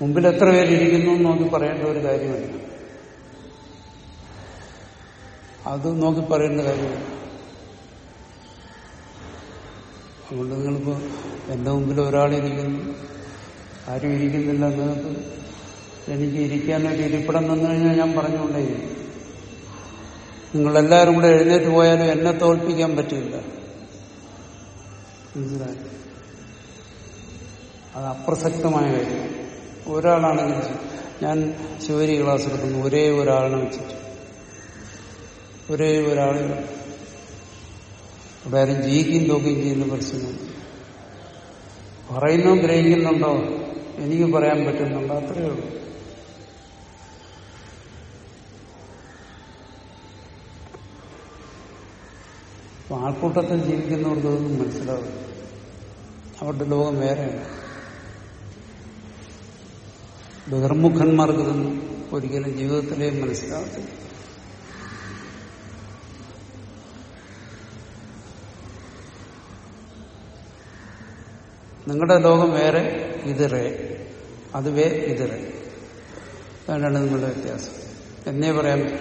മുമ്പിൽ എത്ര പേരിരിക്കുന്നു എന്ന് നോക്കി പറയേണ്ട ഒരു കാര്യമല്ല. അത് നോക്കി പറയേണ്ട കാര്യമില്ല. അതുകൊണ്ട് നിങ്ങളിപ്പോ എന്റെ മുമ്പിൽ ഒരാളിരിക്കുന്നു. ആരും ഇരിക്കുന്നില്ല. നിങ്ങൾക്ക് എനിക്ക് ഇരിക്കാനൊരു ഇരിപ്പിടം തന്നു കഴിഞ്ഞാൽ ഞാൻ പറഞ്ഞുകൊണ്ടേ നിങ്ങളെല്ലാവരും കൂടെ എഴുന്നേറ്റ് പോയാലും എന്നെ തോൽപ്പിക്കാൻ പറ്റില്ല. അത് അപ്രസക്തമായ കാര്യം. ഒരാളാണെങ്കിൽ ഞാൻ ശിവരി ക്ലാസ് എടുക്കുന്നു ഒരേ ഒരാളിനെ വെച്ചിട്ട്. ഒരേ ഒരാളെ അവിടെ ആരും ജയിക്കുകയും തോക്കുകയും ചെയ്യുന്ന പ്രശ്നമില്ല പറയുന്നോ ഗ്രഹിക്കുന്നുണ്ടോ? എനിക്ക് പറയാൻ പറ്റുന്നുണ്ടോ? അത്രയേ ഉള്ളൂ. ആൾക്കൂട്ടത്തിൽ ജീവിക്കുന്നവർക്ക് മനസ്സിലാവും അവരുടെ ലോകം വേറെയാണ്. ബഹിർമുഖന്മാർക്ക് ഒരിക്കലും ജീവിതത്തിലേ മനസ്സിലാകത്തില്ല. നിങ്ങളുടെ ലോകം വേറെ ഇതിറേ അത് വേ ഇതിറേ അതാണ് നിങ്ങളുടെ വ്യത്യാസം. എന്നേ പറയാൻ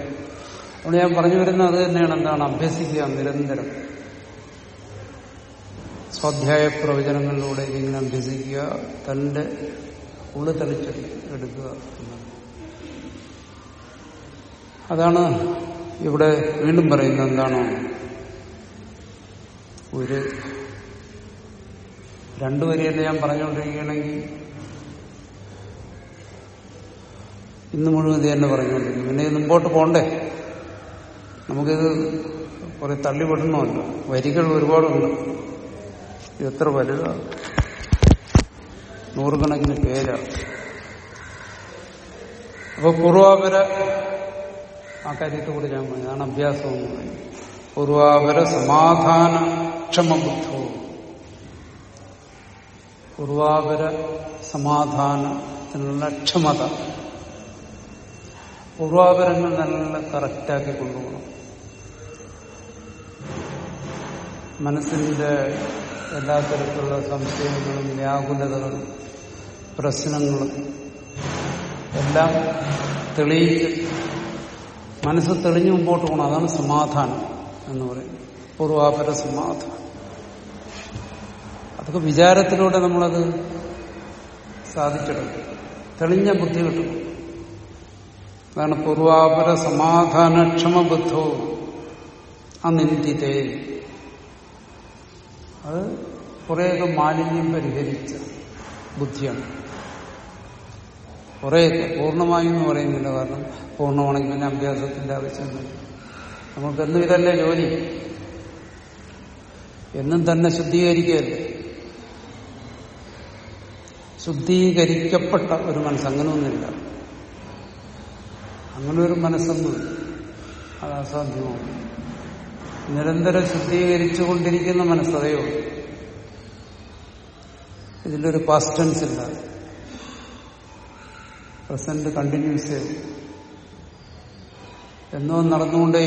അവിടെ ഞാൻ പറഞ്ഞു വരുന്നത് അത് തന്നെയാണ്. എന്താണ്? അഭ്യസിക്കുക നിരന്തരം. സ്വാധ്യായ പ്രവചനങ്ങളിലൂടെ ഇങ്ങനെ അഭ്യസിക്കുക തന്റെ ഉള്ളു തെളിച്ചെടുക്കുക അതാണ് ഇവിടെ വീണ്ടും പറയുന്നത്. എന്താണോ? ഒരു രണ്ടു വരിയല്ലേ ഞാൻ പറഞ്ഞുകൊണ്ടിരിക്കുകയാണെങ്കിൽ ഇന്ന് മുഴുവൻ ഇത് തന്നെ പറഞ്ഞുകൊണ്ടിരിക്കും. പിന്നെ മുമ്പോട്ട് പോണ്ടേ? നമുക്കിത് കുറെ തള്ളിപ്പെടണമല്ലോ വരികൾ ഒരുപാടുണ്ട്. എത്ര വലുതാണ് നൂറുകണക്കിന് പേരാണ് അപ്പൊ പൂർവാപര ആ കാര്യത്തെ കൂടി ഞാൻ പറഞ്ഞു. അതാണ് അഭ്യാസം എന്ന് പറയുന്നത്. പൂർവാപര സമാധാന ക്ഷമബുദ്ധവും പൂർവാപര സമാധാനത്തിനുള്ള ക്ഷമത. പൂർവാപരങ്ങൾ നല്ല കറക്റ്റാക്കി കൊണ്ടുപോകണം. മനസ്സിന്റെ എല്ലാ തരത്തിലുള്ള സംശയങ്ങളും വ്യാകുലതകളും പ്രശ്നങ്ങളും എല്ലാം തെളിയിച്ച് മനസ്സ് തെളിഞ്ഞു മുമ്പോട്ട് പോകണം. അതാണ് സമാധാനം എന്ന് പറയുന്നത്. പൂർവാപര സമാധാനം. അതൊക്കെ വിചാരത്തിലൂടെ നമ്മളത് സാധിച്ചെടുക്കും തെളിഞ്ഞ ബുദ്ധി കിട്ടും. അതാണ് പൂർവാപര സമാധാനക്ഷമ ബുദ്ധോ അനിന്ദിതേ. അത് കുറേയൊക്കെ മാലിന്യം പരിഹരിച്ച ബുദ്ധിയാണ്. കുറേയൊക്കെ പൂർണമായി എന്ന് പറയുന്നില്ല. കാരണം പൂർണമാണെങ്കിൽ പിന്നെ അഭ്യാസത്തിന്റെ ആവശ്യമില്ല നമുക്കെന്നും ഇതല്ലേ ജോലി. എന്നും തന്നെ ശുദ്ധീകരിക്കുകയല്ലേ ശുദ്ധീകരിക്കപ്പെട്ട ഒരു മനസ്സ്. അങ്ങനെയൊന്നുമില്ല. അങ്ങനെ ഒരു മനസ്സൊന്നും അത് അസാധ്യമാണ് നിരന്തരം ശുദ്ധീകരിച്ചുകൊണ്ടിരിക്കുന്ന മനസ്സതയോ ഇതിലൊരു പാസ്റ്റൻസ് ഇല്ല. പ്രസന്റ് കണ്ടിന്യൂസ് എന്നോ നടന്നുകൊണ്ടേ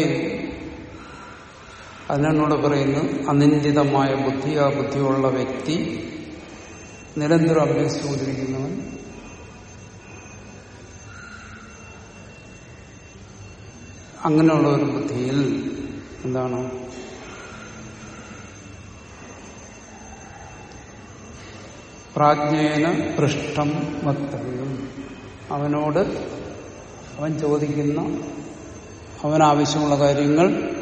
അതിനോട് പറയുന്നു അനിന്ദിതമായ ബുദ്ധി ആ ബുദ്ധിയുള്ള വ്യക്തി നിരന്തരം അഭ്യസിച്ചുകൊണ്ടിരിക്കുന്നവൻ അങ്ങനെയുള്ള ഒരു ബുദ്ധിയിൽ എന്താണ്? പ്രാജ്ഞേന പൃഷ്ടം വക്തവ്യം. അവനോട് അവൻ ചോദിക്കുന്ന അവനാവശ്യമുള്ള കാര്യങ്ങൾ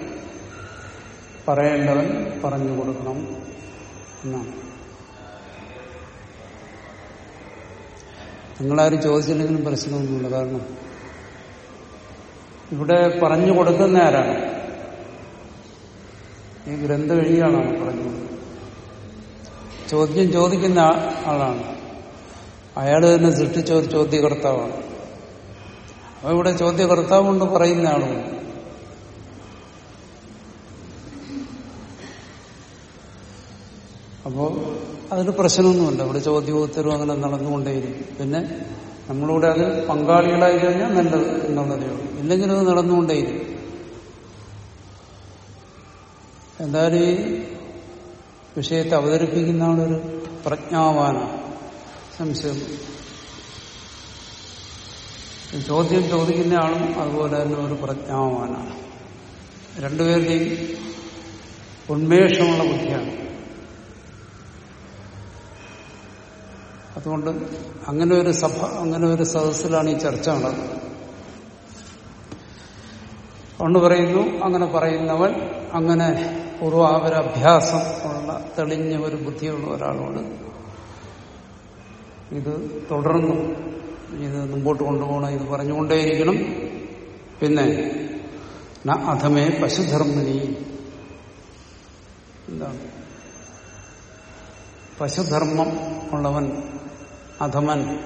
പറയേണ്ടവൻ പറഞ്ഞു കൊടുക്കണം എന്നാണ്. നിങ്ങളാരും ചോദിച്ചില്ലെങ്കിലും പ്രശ്നമൊന്നുമില്ല. കാരണം ഇവിടെ പറഞ്ഞു കൊടുക്കുന്ന ആരാണ്? ഈ ഗ്രന്ഥ എഴുതിയ ആളാണ് പറഞ്ഞു? ചോദ്യം ചോദിക്കുന്ന ആളാണ്. അയാൾ തന്നെ സൃഷ്ടിച്ച ഒരു ചോദ്യകർത്താവാണ്. അപ്പൊ ഇവിടെ ചോദ്യകർത്താവ് കൊണ്ട് പറയുന്ന ആളുമുണ്ട് അപ്പോ അതിന് പ്രശ്നമൊന്നുമില്ല. ഇവിടെ ചോദ്യോത്തരവും അങ്ങനെ നടന്നുകൊണ്ടേയിരിക്കും. പിന്നെ നമ്മളിവിടെ അത് പങ്കാളികളായി കഴിഞ്ഞാൽ നല്ലത് എന്നുള്ളതേ ഉള്ളൂ. ഇല്ലെങ്കിലും അത് നടന്നുകൊണ്ടേയിരിക്കും. എന്തായാലും ഈ വിഷയത്തെ അവതരിപ്പിക്കുന്ന ആളൊരു പ്രജ്ഞാവാനാണ്. സംശയം. ചോദ്യം ചോദിക്കുന്ന ആളും അതുപോലെ തന്നെ ഒരു പ്രജ്ഞാവാനാണ്. രണ്ടുപേരുടെയും ഉന്മേഷമുള്ള ബുദ്ധിയാണ്. അതുകൊണ്ട് അങ്ങനെ ഒരു സഭ അങ്ങനെ ഒരു സദസ്സിലാണ് ഈ ചർച്ച നടന്നത് അതുകൊണ്ട് പറയുന്നു അങ്ങനെ പറയുന്നവൻ അങ്ങനെ പൂർവാപരഭ്യാസം ഉള്ള തെളിഞ്ഞ ഒരു ബുദ്ധിയുള്ള ഒരാളോട് ഇത് തുടർന്നു. ഇത് മുമ്പോട്ട് കൊണ്ടുപോകണം ഇത് പറഞ്ഞുകൊണ്ടേയിരിക്കണം. പിന്നെ അധമേ പശുധർമ്മിണി എന്താണ്? പശുധർമ്മം ഉള്ളവൻ അധമൻ.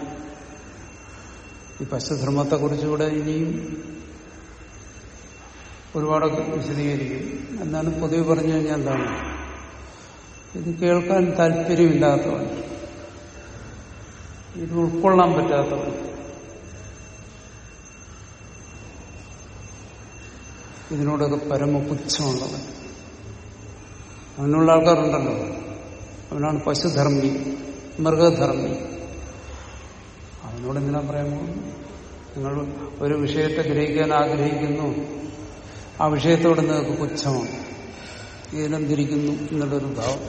ഈ പശുധർമ്മത്തെ കുറിച്ചുകൂടെ ഇനിയും ഒരുപാടൊക്കെ വിശദീകരിക്കും. എന്നാലും പൊതുവെ പറഞ്ഞു കഴിഞ്ഞാൽ എന്താണ്? ഇത് കേൾക്കാൻ താല്പര്യമില്ലാത്തവൻ. ഇത് ഉൾക്കൊള്ളാൻ പറ്റാത്തവൻ. ഇതിനോടൊക്കെ പരമപുച്ഛമുള്ളവൻ. അങ്ങനെയുള്ള ആൾക്കാരുണ്ടല്ലോ. അവനാണ് പശുധർമ്മി മൃഗധർമ്മി. അവനോട് എന്തിനാ പോകുന്നു നിങ്ങൾ ഒരു വിഷയത്തെ ഗ്രഹിക്കാൻ ആഗ്രഹിക്കുന്നു. ആ വിഷയത്തോട് നിങ്ങൾക്ക് പുച്ഛമാണ്. ഇതിനെന്തിരിക്കുന്നു എന്നുള്ളൊരു ഭാവം.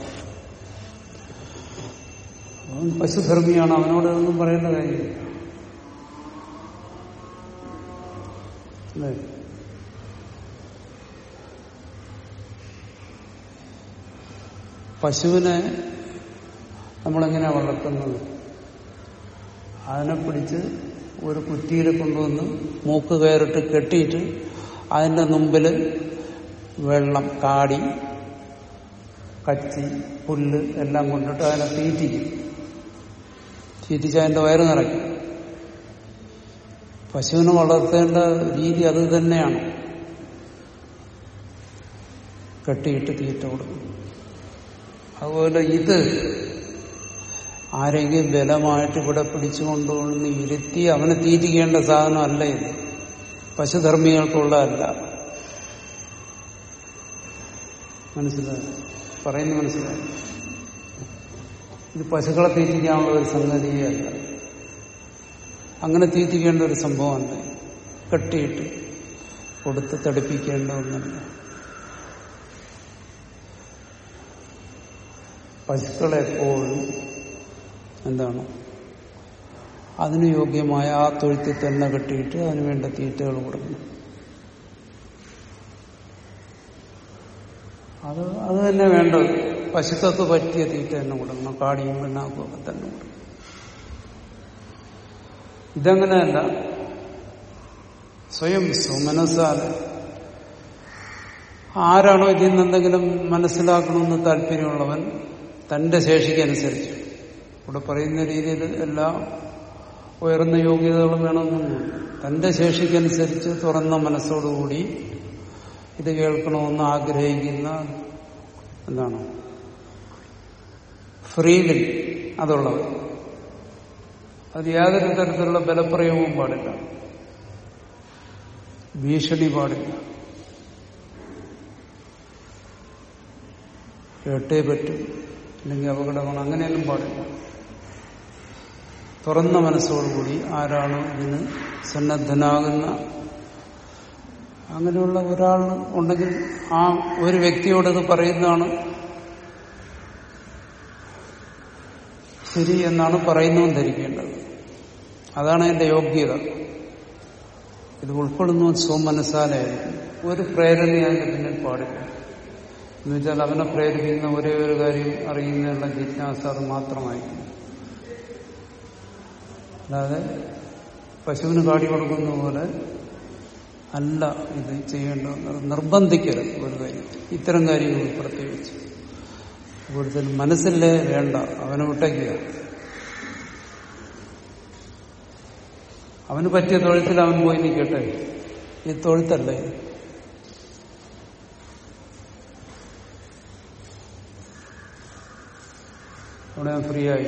അവൻ പശുധർമ്മിയാണ് അവനോട് ഒന്നും പറയേണ്ട കാര്യമില്ല. അല്ലേ? പശുവിനെ നമ്മളെങ്ങനെയാണ് വളർത്തുന്നത്? അതിനെ പിടിച്ച് ഒരു കുറ്റിയിൽ കൊണ്ടുവന്ന് മൂക്ക് കയറിട്ട് കെട്ടിയിട്ട് അതിന്റെ മുമ്പിൽ വെള്ളം കാടി കച്ചി പുല്ല് എല്ലാം കൊണ്ടിട്ട് അതിനെ തീറ്റിക്കും. തീറ്റിച്ച് അതിന്റെ വയറ് നിറയ്ക്കും. പശുവിനെ വളർത്തേണ്ട രീതി അത് തന്നെയാണ്. കെട്ടിയിട്ട് തീറ്റ കൊടുക്കും. അതുപോലെ ഇത് ആരെങ്കിലും ബലമായിട്ട് ഇവിടെ പിടിച്ചുകൊണ്ടുവന്ന് ഇരുത്തി അവനെ തീറ്റിക്കേണ്ട അല്ല ഇത്. പശുധർമ്മികൾക്കുള്ളതല്ല. മനസ്സിലായി? പറയുന്നു മനസ്സിലായി? ഇത് പശുക്കളെ തീറ്റിക്കാനുള്ള ഒരു സംഗതിയേ അല്ല. അങ്ങനെ തീറ്റിക്കേണ്ട ഒരു സംഭവമല്ല. കെട്ടിയിട്ട് കൊടുത്ത് തടിപ്പിക്കേണ്ട ഒന്നല്ല. പശുക്കളെപ്പോഴും എന്താണ്? അതിന് യോഗ്യമായ ആ തൊഴുത്തിൽ തന്നെ കെട്ടിയിട്ട് അതിന് വേണ്ട തീറ്റകൾ കൊടുക്കണം. അത് അത് തന്നെ വേണ്ടത്. പശുക്കൾക്ക് പറ്റിയ തീറ്റ തന്നെ കൊടുക്കണം. കാടിയും പിണ്ണാക്കും ഒക്കെ തന്നെ കൊടുക്കണം. ഇതങ്ങനെയല്ല. സ്വയം സുമനസാല ആരാണോ ഇതിൽ നിന്നെന്തെങ്കിലും മനസ്സിലാക്കണമെന്ന് താല്പര്യമുള്ളവൻ തന്റെ ശേഷിക്കനുസരിച്ച് ഇവിടെ പറയുന്ന രീതിയിൽ എല്ലാ ഉയർന്ന യോഗ്യതകളും വേണമെന്നൊന്നുമില്ല. തന്റെ ശേഷിക്കനുസരിച്ച് തുറന്ന മനസ്സോടുകൂടി ഇത് കേൾക്കണമെന്ന് ആഗ്രഹിക്കുന്ന എന്താണ്? ഫ്രീ വിൽ അതുള്ളവർ. അത് യാതൊരു തരത്തിലുള്ള ബലപ്രയോഗവും പാടില്ല. ഭീഷണി പാടില്ല. കേട്ടേ പറ്റും. അല്ലെങ്കിൽ അപകടമാണ്. അങ്ങനെയൊന്നും പാടില്ല. തുറന്ന മനസ്സോടുകൂടി ആരാണോ ഇതിന് സന്നദ്ധനാകുന്ന? അങ്ങനെയുള്ള ഒരാൾ ഉണ്ടെങ്കിൽ ആ ഒരു വ്യക്തിയോട് ഇത് പറയുന്നതാണ് ശരി എന്നാണ് പറയുന്നതും ധരിക്കേണ്ടത് അതാണ് എന്റെ യോഗ്യത. ഇത് ഉൾപ്പെടുന്നു സ്വമനസ്സാലായിരിക്കും. ഒരു പ്രേരണ അതിന്റെ പിന്നിൽ പാടില്ല. എന്നുവെച്ചാൽ അവനെ പ്രേരിപ്പിക്കുന്ന ഒരേ ഒരു കാര്യം അറിയുന്നതിനുള്ള ജിജ്ഞാസ അത് മാത്രമായിരിക്കും. അല്ലാതെ പശുവിന് കാടി കൊടുക്കുന്ന പോലെ അല്ല ഇത് ചെയ്യേണ്ടതെന്ന് നിർബന്ധിക്കരുത് ഒരു കാര്യം. ഇത്തരം കാര്യങ്ങൾ പ്രത്യേകിച്ച് കൂടുതൽ മനസ്സില്ലേ വേണ്ട. അവനെ വിട്ടയ്ക്കുക അവന് പറ്റിയ തൊഴുത്തിൽ അവൻ പോയി നിൽക്കട്ടെ. ഈ തൊഴുത്തല്ലേ? അവിടെ ഫ്രീ ആയി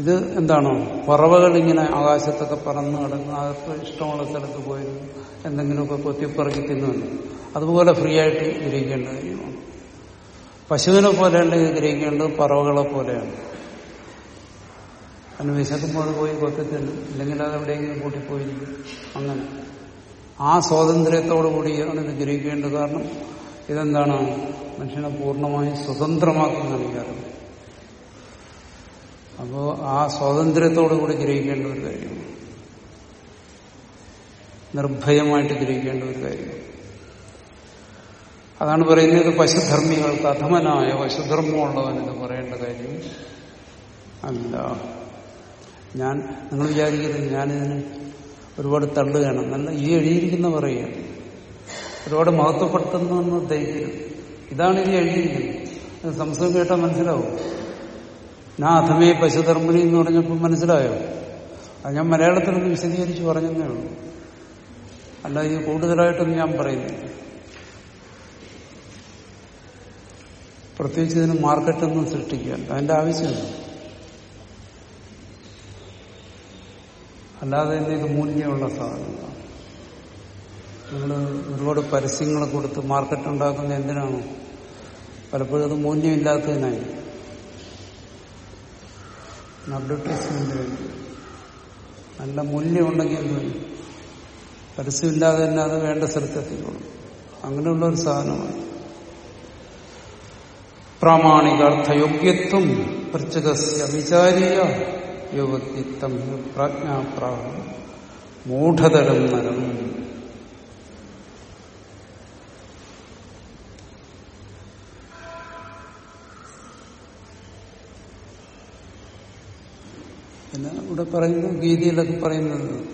ഇത് എന്താണോ? പറവകൾ ഇങ്ങനെ ആകാശത്തൊക്കെ പറന്ന് നടന്ന് അകത്ത് ഇഷ്ടമുള്ള സ്ഥലത്ത് പോയത് എന്തെങ്കിലുമൊക്കെ കൊത്തിപ്പറക്കി തിന്നുണ്ട് അതുപോലെ ഫ്രീ ആയിട്ട് ഗ്രഹിക്കേണ്ട കാര്യമാണ് പശുവിനെ പോലെയാണ് ഗ്രഹിക്കേണ്ടത് പറവകളെ പോലെയാണ്. അതിന് വിശക്കുമ്പോൾ പോയി കൊത്തി തിന്നും ഇല്ലെങ്കിൽ അത് എവിടെയെങ്കിലും കൂട്ടിപ്പോയിരിക്കും. അങ്ങനെ. ആ സ്വാതന്ത്ര്യത്തോടു കൂടിയാണ് ഇത് ഗ്രഹിക്കേണ്ടത്. കാരണം ഇതെന്താണ്? മനുഷ്യനെ പൂർണമായും സ്വതന്ത്രമാക്കി അറിവ് അപ്പോ ആ സ്വാതന്ത്ര്യത്തോടു കൂടി ഗ്രഹിക്കേണ്ട ഒരു കാര്യമാണ് നിർഭയമായിട്ട് ഗ്രഹിക്കേണ്ട ഒരു കാര്യം. അതാണ് പറയുന്നത് പശുധർമ്മികൾക്ക് അധമനായ പശുധർമ്മമുള്ളവനെന്ന് പറയേണ്ട കാര്യം അല്ല. ഞാൻ നിങ്ങൾ വിചാരിക്കരുത് ഞാനിതിന് ഒരുപാട് തള്ളുകയാണ് നല്ല ഈ എഴുതിയിരിക്കുന്ന പറയുകയാണ് ഒരുപാട് മഹത്വപ്പെടുത്തുന്നെന്ന് ധരിക്കരുത് ഇതാണ് ഇത് എഴുതിയിരിക്കുന്നത്. സംസ്കൃതം കേട്ടാൽ മനസ്സിലാവും. അഥമേ പശുധർമ്മിണി എന്ന് പറഞ്ഞപ്പോൾ മനസ്സിലായോ? അത് ഞാൻ മലയാളത്തിൽ ഒന്ന് വിശദീകരിച്ച് പറഞ്ഞതേ ഉള്ളൂ. അല്ല ഇത് കൂടുതലായിട്ടൊന്നും ഞാൻ പറയുന്നില്ല. പ്രത്യേകിച്ച് ഇതിന് മാർക്കറ്റൊന്നും സൃഷ്ടിക്കാൻ അതിന്റെ ആവശ്യമില്ല. അല്ലാതെ തന്നെ ഇത് മൂല്യമുള്ള സാധനങ്ങളാണ്. നിങ്ങൾ ഒരുപാട് പരസ്യങ്ങൾ കൊടുത്ത് മാർക്കറ്റ് ഉണ്ടാക്കുന്ന എന്തിനാണ്? പലപ്പോഴും അത് മൂല്യമില്ലാത്തതിനായി അഡ്വർടൈസ്മെന്റ് വേണ്ടി നല്ല മൂല്യമുണ്ടെങ്കിൽ എന്ത് വരും പരസ്യമില്ലാതെ തന്നെ അത് വേണ്ട സ്ഥലത്തെത്തിക്കോളും. അങ്ങനെയുള്ള ഒരു സാധനമാണ്. പ്രാമാണികാർത്ഥയോഗ്യത്വം പൃച്ചകസ്യ വിചാരീയ യോഗ്യത്വം പ്രാജ്ഞാപ്രാഹം മൂഢതരം നരം. ഇവിടെ പറയുന്നു? ഗീതയിലൊക്കെ പറയുന്നത്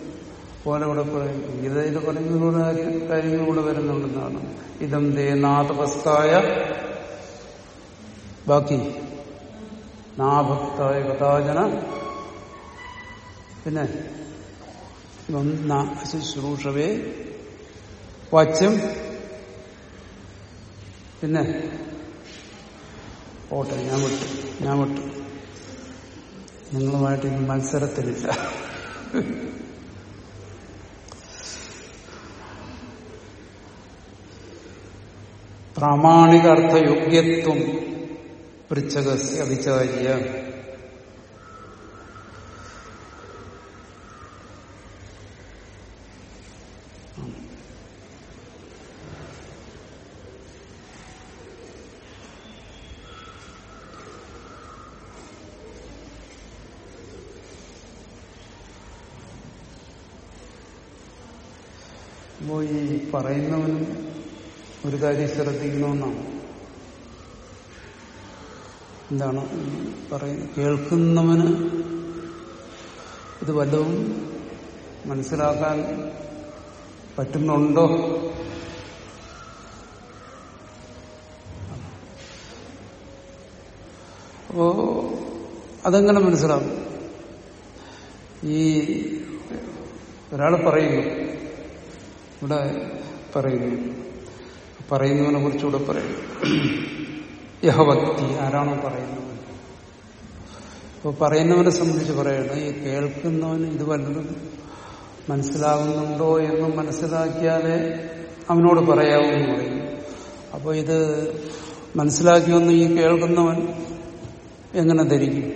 പോലെ ഇവിടെ പറയുന്നു. ഗീതയിൽ പറയുന്നതിലൂടെ കാര്യങ്ങൾ ഇവിടെ വരുന്നുണ്ടെന്നാണ് ഇതം ദേ നാഥപസ്കായ ബാക്കി. നാഭക്തായ കഥാചന പിന്നെ ശുശ്രൂഷവേ. വച്ചും പിന്നെ ഓട്ടെ ഞാൻ വിട്ടു ഞാൻ വിട്ടു. നിങ്ങളുമായിട്ട് ഇനി മത്സരത്തിലില്ല. പ്രാമാണിക അർത്ഥയോഗ്യത്വം പൃച്ഛകസ്യ ഈ പറയുന്നവനും ഒരു കാര്യം ശ്രദ്ധിക്കണമെന്നാണ്. എന്താണ്? പറയുന്നത് കേൾക്കുന്നവന് ഇത് വല്ലതും മനസ്സിലാക്കാൻ പറ്റുന്നുണ്ടോ? അപ്പോ അതെങ്ങനെ മനസ്സിലാകും ഈ ഒരാൾ പറയുന്നു ഇവിടെ പറയുന്നു പറയുന്നതിനെ കുറിച്ചുകൂടെ പറയും. യഹവക്തി ആരാണോ പറയുന്നത്? അപ്പോൾ പറയുന്നവനെ സംബന്ധിച്ച് പറയണം ഈ കേൾക്കുന്നവന് ഇത് വല്ലതും മനസ്സിലാകുന്നുണ്ടോ എന്ന് മനസ്സിലാക്കിയാലേ അവനോട് പറയാവൂന്ന് പറയും. അപ്പോൾ ഇത് മനസ്സിലാക്കിയൊന്ന് ഈ കേൾക്കുന്നവൻ എങ്ങനെ ധരിക്കും?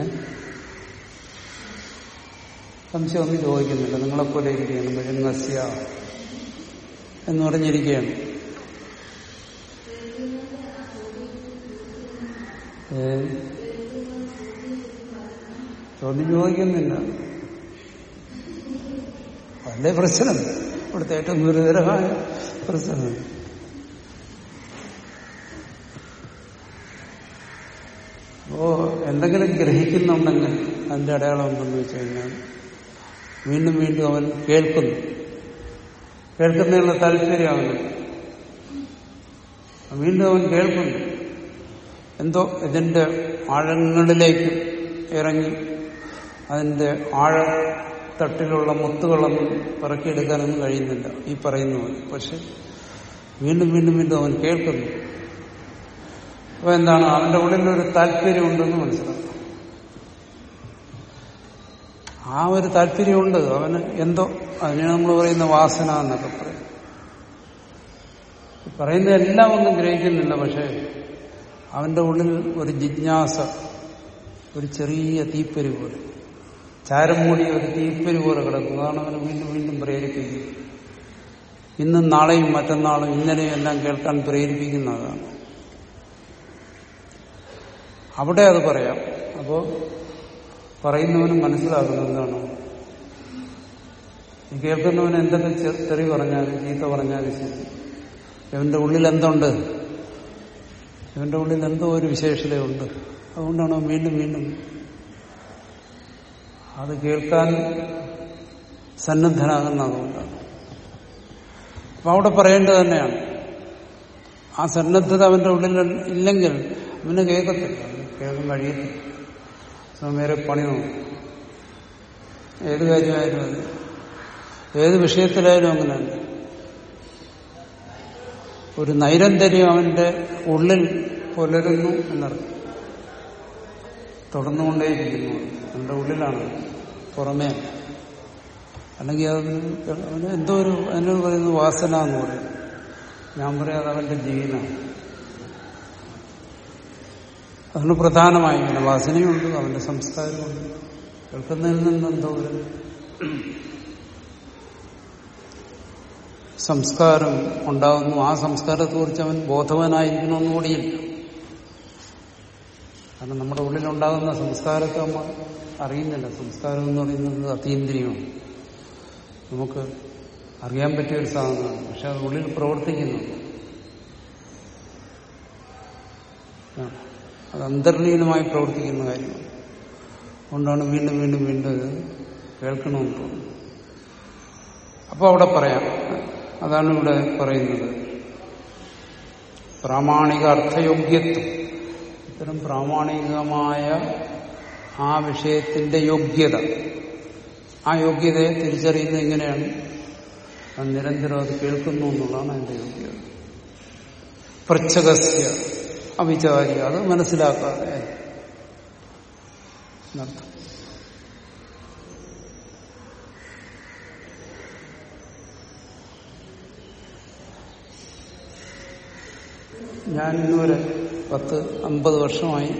ഏ സംശയം ഒന്നും ചോദിക്കുന്നില്ല. നിങ്ങളെപ്പോലെ ഇരിക്കുകയാണ്. ബജൻഗസ്യ എന്ന് പറഞ്ഞിരിക്കുകയാണ്. ചോദ്യം ചോദിക്കുന്നില്ല. വളരെ പ്രശ്നം? ഇവിടുത്തെ ഏറ്റവും ഗുരുതരമായ പ്രശ്നം. അപ്പോ എന്തെങ്കിലും ഗ്രഹിക്കുന്നുണ്ടെങ്കിൽ അതിന്റെ അടയാളം എന്തെന്ന് വെച്ച് കഴിഞ്ഞാൽ വീണ്ടും വീണ്ടും അവൻ കേൾക്കുന്നു. കേൾക്കുന്നതിനുള്ള താല്പര്യം അവന് വീണ്ടും അവൻ കേൾക്കുന്നു. എന്തോ ഇതിന്റെ ആഴങ്ങളിലേക്ക് ഇറങ്ങി അതിന്റെ ആഴത്തട്ടിലുള്ള മുത്തുകളൊന്നും പറക്കിയെടുക്കാനൊന്നും കഴിയുന്നില്ല. ഈ പറയുന്ന പക്ഷെ വീണ്ടും വീണ്ടും വീണ്ടും അവൻ കേൾക്കുന്നു. അപ്പൊ എന്താണ്? അവന്റെ ഉള്ളിൽ ഒരു താല്പര്യമുണ്ടെന്ന് മനസ്സിലാക്കാം. ആ ഒരു താല്പര്യമുണ്ട്. അവന് എന്തോ അതിനെ നമ്മൾ പറയുന്ന വാസന എന്നൊക്കെ പറയും. പറയുന്ന എല്ലാം ഒന്നും ഗ്രഹിക്കുന്നില്ല പക്ഷെ അവന്റെ ഉള്ളിൽ ഒരു ജിജ്ഞാസ ഒരു ചെറിയ തീപ്പരി പോലെ. ചാരം മൂടി ഒരു തീപ്പരി പോലെ കിടക്കും. അതാണ് അവനെ വീണ്ടും വീണ്ടും പ്രേരിപ്പിക്കുന്നത്. ഇന്നും നാളെയും മറ്റന്നാളും ഇന്നലെയും എല്ലാം കേൾക്കാൻ പ്രേരിപ്പിക്കുന്നതാണ് അവിടെ അത് പറയാം. അപ്പോ പറയുന്നവനും മനസ്സിലാകുന്നത് എന്താണ് ഈ കേൾക്കുന്നവൻ എന്തൊക്കെ തെറി പറഞ്ഞാലും ചീത്ത പറഞ്ഞാലും ശരി. ഇവന്റെ ഉള്ളിൽ എന്തുണ്ട്? ഇവന്റെ ഉള്ളിൽ എന്തോ ഒരു വിശേഷതയുണ്ട് അതുകൊണ്ടാണ് വീണ്ടും വീണ്ടും അത് കേൾക്കാൻ സന്നദ്ധനാകുന്ന അതുകൊണ്ടാണ് അപ്പൊ അവിടെ പറയേണ്ടത് തന്നെയാണ്. ആ സന്നദ്ധത അവന്റെ ഉള്ളിൽ ഇല്ലെങ്കിൽ അവന് കേൾക്കത്തില്ല. കേൾക്കാൻ കഴിയില്ല സമേരെ പണി നോക്കും. ഏത് കാര്യമായാലും അത്. ഏത് വിഷയത്തിലായാലും അങ്ങനെയാണ് ഒരു നൈരന്തര്യം അവന്റെ ഉള്ളിൽ പുലരുന്നു എന്നർത്ഥം. തുടർന്നുകൊണ്ടേയിരിക്കുന്നു. അവന്റെ ഉള്ളിലാണ്. പുറമേ. അല്ല. അല്ലെങ്കിൽ അത് അവന് എന്തോ ഒരു അതിനോട് പറയുന്നത് വാസന എന്ന് പറയും. ഞാൻ പറയാം അത് അവന്റെ ജീവനാണ്. അതിന് പ്രധാനമായി ഇങ്ങനെ വാസനയുണ്ട് അവന്റെ സംസ്കാരമുണ്ട്. കേൾക്കുന്നതിൽ നിന്ന് എന്തോ ഒരു സംസ്കാരം ഉണ്ടാകുന്നു ആ സംസ്കാരത്തെക്കുറിച്ച് അവൻ ബോധവാനായിരിക്കണമെന്ന് കൂടിയില്ല കാരണം നമ്മുടെ ഉള്ളിലുണ്ടാകുന്ന സംസ്കാരത്തെ നമ്മൾ അറിയുന്നില്ല. സംസ്കാരം എന്ന് പറയുന്നത് അതീന്ദ്രിയമാണ്. നമുക്ക് അറിയാൻ പറ്റിയ ഒരു സാധനമാണ്. പക്ഷെ അത് ഉള്ളിൽ പ്രവർത്തിക്കുന്നുണ്ട്. അത് അന്തർലീനമായി പ്രവർത്തിക്കുന്ന കാര്യം അതുകൊണ്ടാണ് വീണ്ടും വീണ്ടും വീണ്ടും കേൾക്കണമെന്ന് തോന്നുന്നത് അപ്പോൾ അവിടെ പറയാം. അതാണ് ഇവിടെ പറയുന്നത്. പ്രാമാണിക അർത്ഥയോഗ്യത്വം. ഇത്തരം പ്രാമാണികമായ ആ വിഷയത്തിന്റെ യോഗ്യത. ആ യോഗ്യതയെ തിരിച്ചറിയുന്നത് എങ്ങനെയാണ്? അത് നിരന്തരം അത് കേൾക്കുന്നു എന്നുള്ളതാണ് അതിന്റെ യോഗ്യത. പ്രച്ഛകസ്യ അവിചാരി അത് മനസ്സിലാക്കാതെ. ഞാൻ ഇന്നുവരെ പത്ത് അമ്പത് വർഷമായി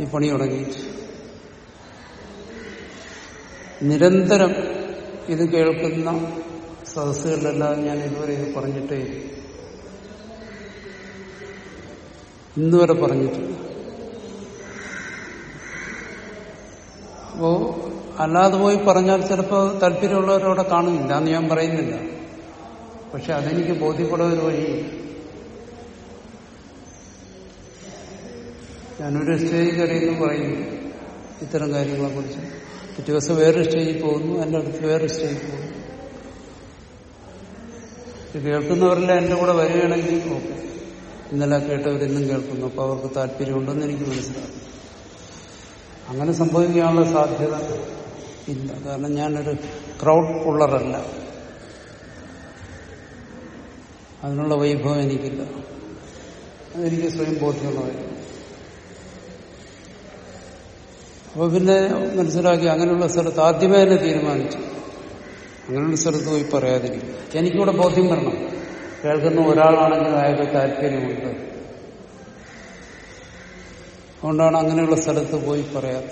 ഈ പണി തുടങ്ങിയിട്ട്. നിരന്തരം ഇത് കേൾക്കുന്ന സദസ്സുകളിലെല്ലാം ഞാൻ ഇതുവരെ ഇത് പറഞ്ഞിട്ടേ ഇല്ല. ഇന്നുവരെ പറഞ്ഞിട്ടില്ല അപ്പോ അല്ലാതെ പോയി പറഞ്ഞാൽ ചിലപ്പോൾ താല്പര്യമുള്ളവരവിടെ കാണുന്നില്ല എന്ന് ഞാൻ പറയുന്നില്ല. പക്ഷെ അതെനിക്ക് ബോധ്യപ്പെടുന്ന ഒരു വഴി ഞാനൊരു സ്റ്റേജിൽ കയറിയെന്ന് പറയുന്നു. ഇത്തരം കാര്യങ്ങളെ കുറിച്ച് പിറ്റേ ദിവസം വേറൊരു സ്റ്റേജിൽ പോകുന്നു. എന്റെ അടുത്ത് വേറൊരു സ്റ്റേജിൽ പോകുന്നു. കേൾക്കുന്നവരെല്ലാം എന്റെ കൂടെ വരികയാണെങ്കിൽ ഓക്കെ. ഇന്നലെ കേട്ടവരെന്നും കേൾക്കുന്നു. അപ്പോൾ അവർക്ക് താല്പര്യമുണ്ടെന്ന് എനിക്ക് മനസ്സിലാക്കും അങ്ങനെ സംഭവിക്കാനുള്ള സാധ്യത ഇല്ല. കാരണം ഞാനൊരു ക്രൗഡ് പുള്ളറല്ല അതിനുള്ള വൈഭവം എനിക്കില്ല. അതെനിക്ക് സ്വയം ബോധ്യമുള്ള വൈഭവം അപ്പൊ പിന്നെ മനസ്സിലാക്കി അങ്ങനെയുള്ള സ്ഥലത്ത് ആദ്യമേ തന്നെ തീരുമാനിച്ചു. അങ്ങനെയുള്ള സ്ഥലത്ത് പോയി പറയാതിരിക്കും. എനിക്കിവിടെ ബോധ്യം വരണം. കേൾക്കുന്ന ഒരാളാണെങ്കിൽ അയാൾക്ക് താല്പര്യമുണ്ട്. അതുകൊണ്ടാണ് അങ്ങനെയുള്ള സ്ഥലത്ത് പോയി പറയാം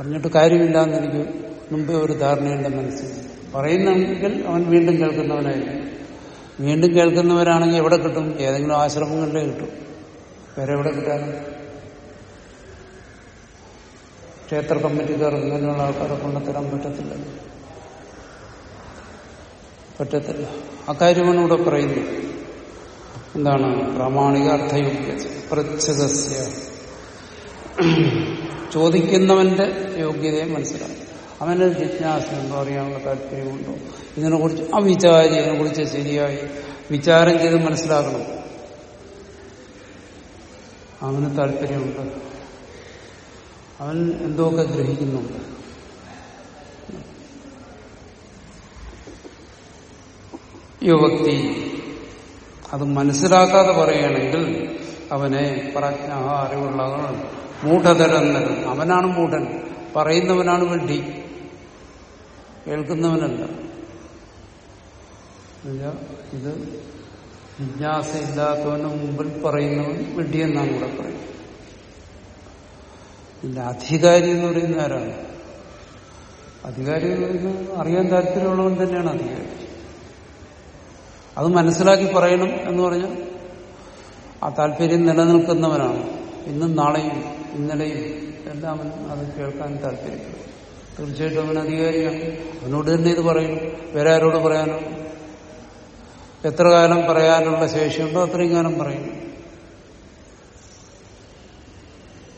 പറഞ്ഞിട്ട് കാര്യമില്ല എന്നെനിക്ക് മുമ്പേ ഒരു ധാരണയുണ്ട് മനസ്സിൽ. പറയുന്നെങ്കിൽ അവൻ വീണ്ടും കേൾക്കുന്നവനായിരിക്കും. വീണ്ടും കേൾക്കുന്നവരാണെങ്കിൽ എവിടെ കിട്ടും? ഏതെങ്കിലും ആശ്രമങ്ങളിലേ കിട്ടും. വേറെ എവിടെ കിട്ടാനും? ക്ഷേത്ര കമ്മിറ്റിക്കാർ ഇങ്ങനെയുള്ള ആൾക്കാരെ കൊണ്ടുത്തരാൻ പറ്റത്തില്ല പറ്റത്തില്ല. അക്കാര്യമാണ് ഇവിടെ പറയുന്നത് എന്താണ്? പ്രാമാണിക അർത്ഥയോഗ്യ പ്രച്ഛതസ്യ ചോദിക്കുന്നവന്റെ യോഗ്യതയെ മനസ്സിലാക്കും അവന് ജിജ്ഞാസ എന്തോ അറിയാനുള്ള താല്പര്യമുണ്ടോ? ഇതിനെക്കുറിച്ച് ആ വിചാരി ഇതിനെക്കുറിച്ച് ശരിയായി വിചാരം ചെയ്ത് മനസ്സിലാക്കണം. അവന് താല്പര്യമുണ്ട്. അവൻ എന്തൊക്കെ ഗ്രഹിക്കുന്നുണ്ട്? യുവക്തി. അത് മനസ്സിലാക്കാതെ പറയുകയാണെങ്കിൽ അവനെ പ്രജ്ഞ അറിവുള്ളവൻ മൂഢതരം അവനാണ് മൂഢൻ. പറയുന്നവനാണ് വെഡി കേൾക്കുന്നവനല്ല. ഇത് ജിജ്ഞാസയില്ലാത്തവന് മുമ്പിൽ പറയുന്നവൻ വെഡി എന്നാണ് ഇവിടെ പറയുന്നത്. ഇതിന്റെ അധികാരി എന്ന് പറയുന്ന ആരാണ്? അധികാരി എന്ന് പറയുന്നത് അറിയാൻ താല്പര്യമുള്ളവൻ തന്നെയാണ് അധികാരി. അത് മനസ്സിലാക്കി പറയണം എന്ന് പറഞ്ഞാൽ ആ താല്പര്യം നിലനിൽക്കുന്നവനാണ്. ഇന്നും നാളെയും ഇന്നലെയും എല്ലാം അത് കേൾക്കാൻ താല്പര്യപ്പെടും. തീർച്ചയായിട്ടും അവൻ അധികാരിയാണ്. അവനോട് തന്നെ ഇത് പറയണം വേറെ ആരോട് പറയാനോ? എത്ര കാലം പറയാനുള്ള ശേഷിയുണ്ടോ അത്രയും കാലം പറയും.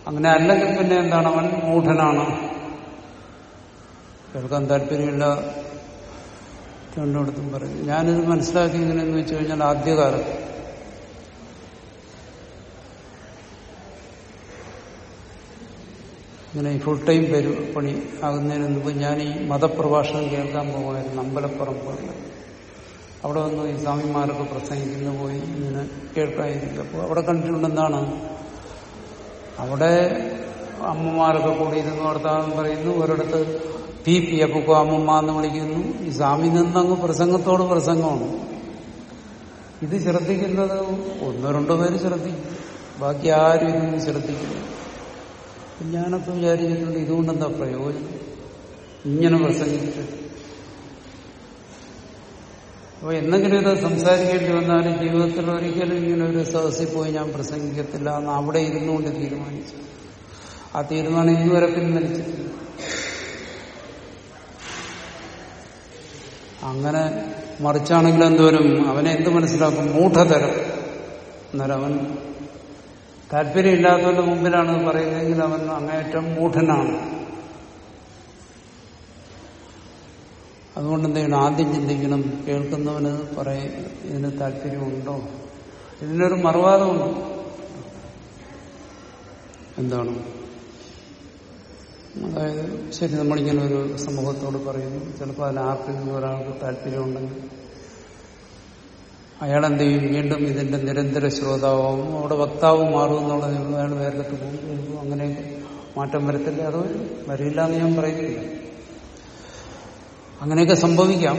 അങ്ങനെ അല്ലെങ്കിൽ പിന്നെ എന്താണ്? അവൻ മൂഢനാണ്. കേൾക്കാൻ താല്പര്യമില്ല. രണ്ടിടത്തും പറയും. ഞാനിത് മനസ്സിലാക്കി ഇങ്ങനെയെന്ന് വെച്ച് കഴിഞ്ഞാൽ ആദ്യകാലത്ത്. ഇങ്ങനെ ഫുൾ ടൈം പേരു പണി ആകുന്നതിന് മുമ്പ് ഞാൻ ഈ മതപ്രഭാഷണം കേൾക്കാൻ പോകുമായിരുന്നു അമ്പലപ്പുറം പോലെ അവിടെ വന്ന് ഈ സ്വാമിമാരൊക്കെ പ്രസംഗിക്കുന്ന പോയി ഇങ്ങനെ കേൾക്കാതിരിക്കും അപ്പോൾ അവിടെ കണ്ടിട്ടുണ്ടെന്താണ് അവിടെ അമ്മമാരൊക്കെ കൂടി ഇരുന്ന് വർത്താനം പറയുന്നു ഒരിടത്ത് പി പി അപ്പുക്കോ അമ്മമ്മ എന്ന് വിളിക്കുന്നു. ഈ സ്വാമി നിന്നങ്ങ് പ്രസംഗത്തോട് പ്രസംഗമാണ്. ഇത് ശ്രദ്ധിക്കുന്നത് ഒന്നോ രണ്ടോ പേര് ശ്രദ്ധിക്കും. ബാക്കി ആരും ഇതൊന്നും ശ്രദ്ധിക്കില്ല. ഞാനൊക്കെ വിചാരിച്ചിട്ടുണ്ട് ഇതുകൊണ്ടെന്താ പ്രയോജനം? ഇങ്ങനെ പ്രസംഗിച്ചിട്ട്. അപ്പോൾ എന്തെങ്കിലും ഇത് സംസാരിക്കേണ്ടി വന്നാലും ജീവിതത്തിൽ ഒരിക്കലും ഇങ്ങനെ ഒരു സദസ്സിൽ പോയി ഞാൻ പ്രസംഗിക്കത്തില്ല എന്ന് അവിടെ ഇരുന്നുകൊണ്ട് തീരുമാനിച്ചു. ആ തീരുമാനം ഇതുവരെ പിൻവലിച്ചിട്ടില്ല. അങ്ങനെ മറിച്ചാണെങ്കിൽ എന്തോരും അവനെ എന്ത് മനസ്സിലാക്കും? മൂഢതരം. എന്നാലും അവൻ താല്പര്യമില്ലാത്തവന്റെ മുമ്പിലാണ് പറയുന്നതെങ്കിൽ അവൻ അങ്ങേറ്റം മൂഢനാണ്. അതുകൊണ്ട് എന്ത് ചെയ്യണം ആദ്യം ചിന്തിക്കണം. കേൾക്കുന്നവന് പറയ ഇതിന് താല്പര്യമുണ്ടോ? ഇതിനൊരു മറുവാദമുണ്ട്. എന്താണ്? അതായത് ശരി നമ്മളിങ്ങനെ ഒരു സമൂഹത്തോട് പറയുന്നു. ചിലപ്പോൾ അതിന് ആർക്കെങ്കിലും ഒരാൾക്ക് താല്പര്യമുണ്ടെങ്കിൽ അയാളെന്ത് ചെയ്യും? വീണ്ടും ഇതിന്റെ നിരന്തര ശ്രോതാവും അവിടെ വക്താവ് മാറും എന്നുള്ളത് അയാൾ വേറെടുത്ത് പോകും. അങ്ങനെ മാറ്റം വരത്തില്ല. അത് വരില്ല എന്ന് ഞാൻ പറയുന്നില്ല അങ്ങനെയൊക്കെ സംഭവിക്കാം.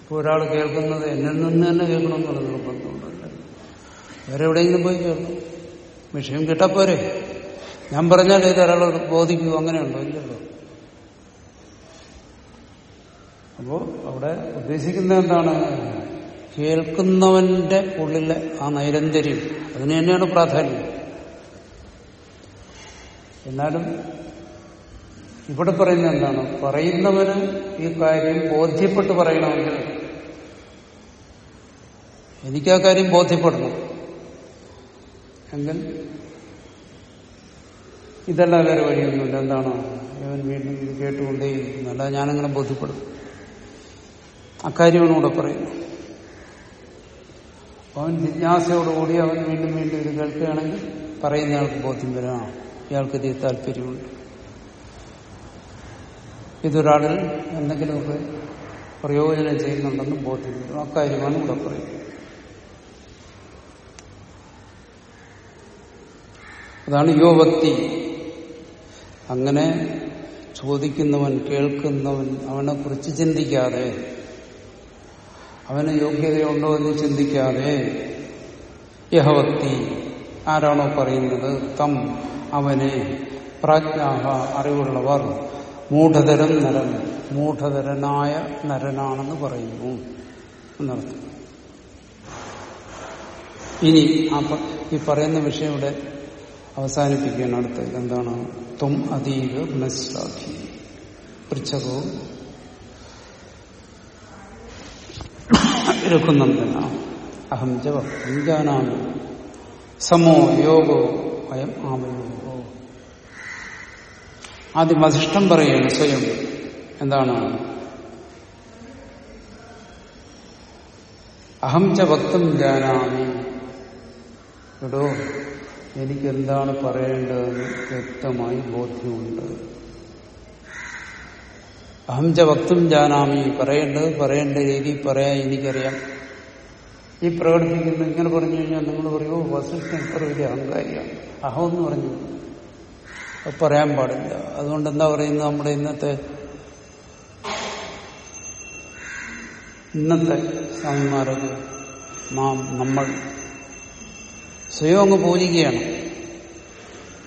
ഇപ്പോൾ ഒരാൾ കേൾക്കുന്നത് എന്നിൽ നിന്ന് തന്നെ കേൾക്കണമെന്നുള്ള നിർബന്ധമുണ്ടല്ല. വേറെ എവിടെയെങ്കിലും പോയി കേൾക്കും. വിഷയം കിട്ടപ്പോരെ ഞാൻ പറഞ്ഞാൽ ഇത് ഒരാളോട് ബോധിക്കൂ അങ്ങനെയുണ്ടോ? ഇല്ലല്ലോ. അപ്പോ അവിടെ ഉദ്ദേശിക്കുന്നത് എന്താണ്? കേൾക്കുന്നവന്റെ ഉള്ളിലെ ആ നൈരന്തര്യം അതിന് തന്നെയാണ് പ്രാധാന്യം. എന്നാലും ഇവിടെ പറയുന്നത് എന്താണ്? പറയുന്നവന് ഈ കാര്യം ബോധ്യപ്പെട്ട് പറയണമെങ്കിൽ എനിക്ക് ആ കാര്യം ബോധ്യപ്പെടണം. എങ്കിൽ ഇതല്ല വേറെ വഴിയൊന്നുമില്ല. എന്താണ്? ഇവൻ വീണ്ടും കേട്ടുകൊണ്ടേയിരിക്കുന്നു അല്ല ഞാനങ്ങനെ ബോധ്യപ്പെടും. അക്കാര്യമാണ് ഇവിടെ പറയുന്നത്. അവൻ ജിജ്ഞാസയോടുകൂടി അവൻ വീണ്ടും വീണ്ടും ഇത് കേൾക്കുകയാണെങ്കിൽ പറയുന്നയാൾക്ക് ബോധ്യം വരാം. ഇയാൾക്ക് ഇതിൽ താല്പര്യമുണ്ട്. ഇതൊരാളിൽ എന്തെങ്കിലുമൊക്കെ പ്രയോജനം ചെയ്യുന്നുണ്ടെന്ന് ബോധ്യം വരും. അക്കാര്യമാണ് ഇവിടെ പറയുന്നത്. അതാണ് യോവക്തി അങ്ങനെ ചോദിക്കുന്നവൻ കേൾക്കുന്നവൻ അവനെ കുറിച്ച് ചിന്തിക്കാതെ അവന് യോഗ്യതയുണ്ടോ എന്ന് ചിന്തിക്കാതെ യഹവത്തി ആരാണോ പറയുന്നത് തം അവനെ പ്രാജ്ഞാഹ അറിവുള്ളവർ മൂഢതരം നരൻ മൂഢതരനായ നരനാണെന്ന് പറയുന്നു എന്നർത്ഥം. ഇനി ഈ പറയുന്ന വിഷയം ഇവിടെ അവസാനിപ്പിക്കുകയാണ് അടുത്തത് എന്താണ് ത്വം അതീവ മനസ്സിലാക്കി പൃച്ഛകവും രഘുനന്ദന. അഹം ഭക്തം ജാനാമി സമോ യോഗോ അയം ആമയോഗോ ആദ്യം വസിഷ്ഠം പറയുകയാണ് സ്വയം. എന്താണ്? അഹം ച വക്തം ജാനാമി. എടോ. എനിക്ക് എന്താണ് പറയേണ്ടതെന്ന് വ്യക്തമായി ബോധ്യമുണ്ട്. അഹം വക്തും ജാനാമി പറയേണ്ടത് പറയേണ്ട രീതി പറയാൻ എനിക്കറിയാം. ഈ പ്രകടിപ്പിക്കുന്ന ഇങ്ങനെ പറഞ്ഞു കഴിഞ്ഞാൽ നിങ്ങൾ പറയുമോ വസിഷ്ഠൻ ഇത്ര വലിയ അഹങ്കാരിയാണ്. അഹം എന്ന് പറഞ്ഞു. പറയാൻ പാടില്ല. അതുകൊണ്ട് എന്താ പറയുന്നത് നമ്മുടെ ഇന്നത്തെ ഇന്നത്തെ സ്വാമിമാരൊക്കെ നാം നമ്മൾ സ്വയം അങ്ങ് പൂജിക്കുകയാണ്.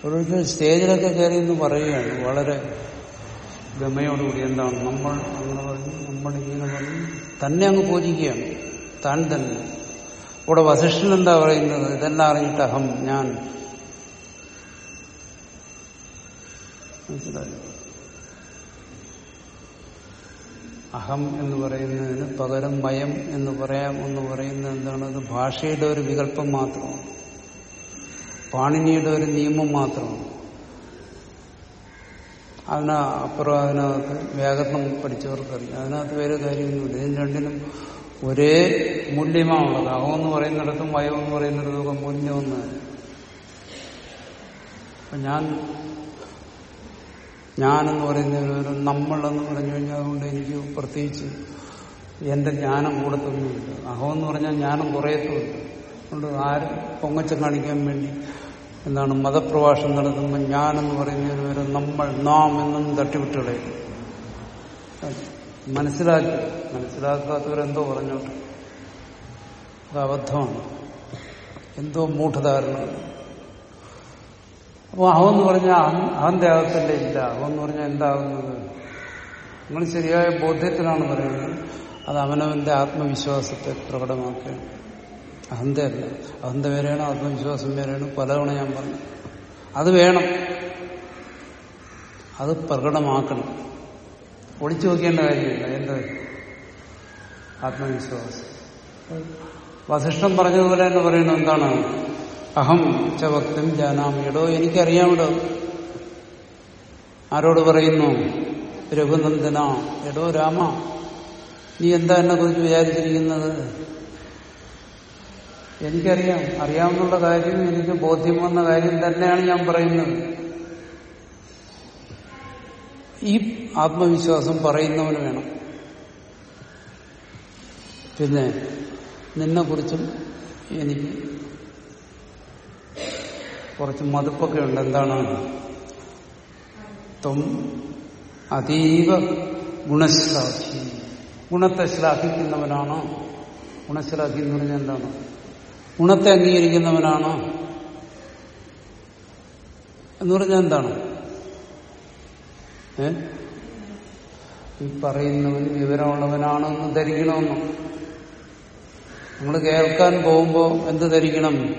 ഒരു സ്റ്റേജിലൊക്കെ കയറി എന്ന് പറയുകയാണ് വളരെ ഗമയോടുകൂടി എന്താണ് നമ്മൾ അങ്ങനെ പറഞ്ഞു നമ്മൾ ഇങ്ങനെ പറഞ്ഞു തന്നെ അങ്ങ് പൂജിക്കുകയാണ്. താൻ തന്നെ. ഇവിടെ വസിഷ്ഠൻ എന്താ പറയുന്നത്? ഇതെല്ലാം അറിഞ്ഞിട്ട് അഹം ഞാൻ. മനസ്സിലായി? അഹം എന്ന് പറയുന്നതിന് പകരം മയം എന്ന് പറയാം എന്ന് പറയുന്നത് എന്താണ്? അത് ഭാഷയുടെ ഒരു വികല്പം മാത്രമാണ്. പാണിനിയുടെ ഒരു നിയമം മാത്രമാണ് അതിന അപ്പുറം അതിനകത്ത് വ്യാകരണം പഠിച്ചവർക്കറിയാം. അതിനകത്ത് വേറെ കാര്യമൊന്നുമില്ല. ഇതിന് രണ്ടിനും ഒരേ മൂല്യമാണുള്ളത്. അഹം എന്ന് പറയുന്നിടത്തും വയോ എന്ന് പറയുന്നിടത്തും ഒക്കെ മൂല്യം ഒന്ന് അപ്പൊ ഞാൻ ഞാനെന്ന് പറയുന്നതിന് ഒരു നമ്മളെന്ന് പറഞ്ഞു കഴിഞ്ഞാൽ അതുകൊണ്ട് എനിക്ക് പ്രത്യേകിച്ച് എന്റെ ജ്ഞാനം കൂടത്തൊന്നുമില്ല. അഹം എന്ന് പറഞ്ഞാൽ ജ്ഞാനം കുറയത്തുമില്ല. അതുകൊണ്ട് ആരും പൊങ്ങച്ചം കാണിക്കാൻ വേണ്ടി എന്താണ് മതപ്രഭാഷണം നടത്തുമ്പോൾ ഞാനെന്ന് പറയുന്നതിന് വരെ നമ്മൾ നാം എന്നും തട്ടിവിട്ടുകളെ. മനസ്സിലാക്കി. മനസ്സിലാക്കാത്തവരെന്തോ പറഞ്ഞോട്ടെ. അത് അബദ്ധമാണ്. എന്തോ മൂഢധാരണ. അപ്പൊ അഹമെന്ന് പറഞ്ഞാൽ അഹന്റെ അകത്തല്ലേ ഇല്ല. അഹമെന്ന് പറഞ്ഞാൽ എന്താകുന്നത്? നിങ്ങൾ ശരിയായ ബോധ്യത്തിലാണ് പറയുന്നത്. അത് അവനവന്റെ ആത്മവിശ്വാസത്തെ പ്രകടമാക്കുകയാണ്. അഹന്ത അല്ല അഹന്ത വേറെയാണ് ആത്മവിശ്വാസം വേറെയാണ് പലതവണ ഞാൻ പറഞ്ഞു. അത് വേണം. അത് പ്രകടമാക്കണം. ഒളിച്ചു നോക്കേണ്ട കാര്യമില്ല. എന്ത്? ആത്മവിശ്വാസം. വസിഷ്ഠം പറഞ്ഞതുപോലെ തന്നെ പറയുന്നത് എന്താണ്? അഹം ച ഭക്തം ജാനാമിയടോ എനിക്കറിയാമിടോ. ആരോട് പറയുന്നു? രഘുനന്ദന. എടോ രാമ നീ എന്താ എന്നെ കുറിച്ച് വിചാരിച്ചിരിക്കുന്നത്? എനിക്കറിയാം. അറിയാവുന്ന കാര്യം എനിക്ക് ബോധ്യം വന്ന കാര്യം തന്നെയാണ് ഞാൻ പറയുന്നത്. ഈ ആത്മവിശ്വാസം പറയുന്നവന് വേണം. പിന്നെ നിന്നെ കുറിച്ചും എനിക്ക് കുറച്ച് മതിപ്പൊക്കെ ഉണ്ട്. എന്താണ്? ത്വം അതീവ ഗുണശ്ലാഘി ഗുണത്തെ ശ്ലാഘിക്കുന്നവനാണ്? ഗുണശ്ലാഘി എന്ന് പറഞ്ഞാൽ എന്താണ്? ഗുണത്തെ അംഗീകരിക്കുന്നവനാണ്. എന്ന് പറഞ്ഞാൽ എന്താണ്? ഏ? ഈ പറയുന്നവൻ വിവരമുള്ളവനാണെന്ന് ധരിക്കണമെന്ന്? നമ്മൾ കേൾക്കാൻ പോകുമ്പോൾ എന്ത് ധരിക്കണം?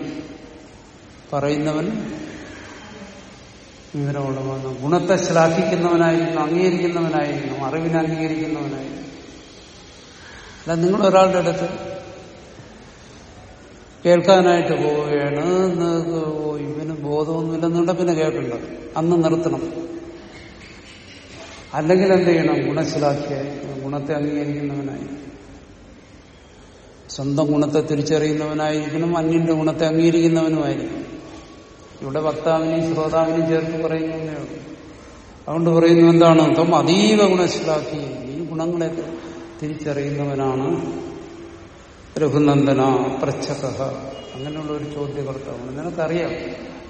പറയുന്നവൻ വിവരമുള്ളവനാണ്. ഗുണത്തെ ശ്ലാഘിക്കുന്നവനായിരിക്കണം അംഗീകരിക്കുന്നവനായിരിക്കണം അറിവിനെ അംഗീകരിക്കുന്നവനായിരിക്കണം അല്ല നിങ്ങൾ ഒരാളുടെ അടുത്ത് കേൾക്കാനായിട്ട് പോവുകയാണ്. ഇവന് ബോധമൊന്നുമില്ലെന്നുണ്ട പിന്നെ കേൾക്കണ്ട. അന്ന് നിർത്തണം. അല്ലെങ്കിൽ എന്ത് ചെയ്യണം? ഗുണശിലാക്കിയായി ഗുണത്തെ അംഗീകരിക്കുന്നവനായി. സ്വന്തം ഗുണത്തെ തിരിച്ചറിയുന്നവനായിരിക്കണം അന്യന്റെ ഗുണത്തെ അംഗീകരിക്കുന്നവനുമായിരിക്കണം. ഇവിടെ വക്താവിനെയും ശ്രോതാവിനെയും ചേർത്ത് പറയുന്നതേ അതുകൊണ്ട് പറയുന്നു എന്താണ്? തം അതീവ ഗുണശിലാക്കി. ഈ ഗുണങ്ങളെ തിരിച്ചറിയുന്നവനാണ് രഘുനന്ദന പ്രച്ഛക അങ്ങനെയുള്ള ഒരു ചോദ്യകർത്താവാണ് നിനക്കറിയാം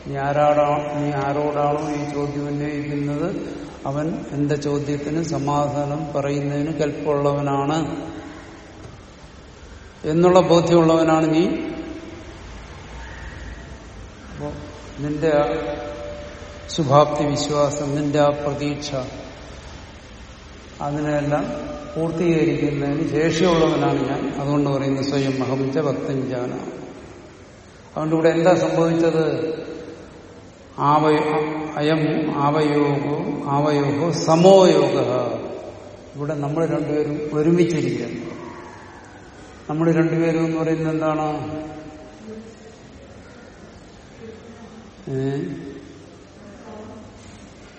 നീ ആരാടാണ് നീ ആരോടാണോ ഈ ചോദ്യം ഉന്നയിക്കുന്നത്? അവൻ എന്റെ ചോദ്യത്തിന് സമാധാനം പറയുന്നതിന് കൽപ്പമുള്ളവനാണ് എന്നുള്ള ബോധ്യമുള്ളവനാണ് നീ. നിന്റെ ശുഭാപ്തി വിശ്വാസം നിന്റെ ആ പ്രതീക്ഷ അതിനെല്ലാം പൂർത്തീകരിക്കുന്നതിന് ശേഷിയുള്ളവനാണ് ഞാൻ. അതുകൊണ്ട് പറയുന്നത് സ്വയം ഭക്തൻ ഭക്തഞ്ചാന അതുകൊണ്ട് ഇവിടെ എന്താ സംഭവിച്ചത്? അയം ആവയോഗോ ആവയോഗോ സമോയോഗ ഇവിടെ നമ്മൾ രണ്ടുപേരും ഒരുമിച്ചിരിക്കുകയാണ് നമ്മൾ രണ്ടുപേരും എന്ന് പറയുന്നത് എന്താണ്?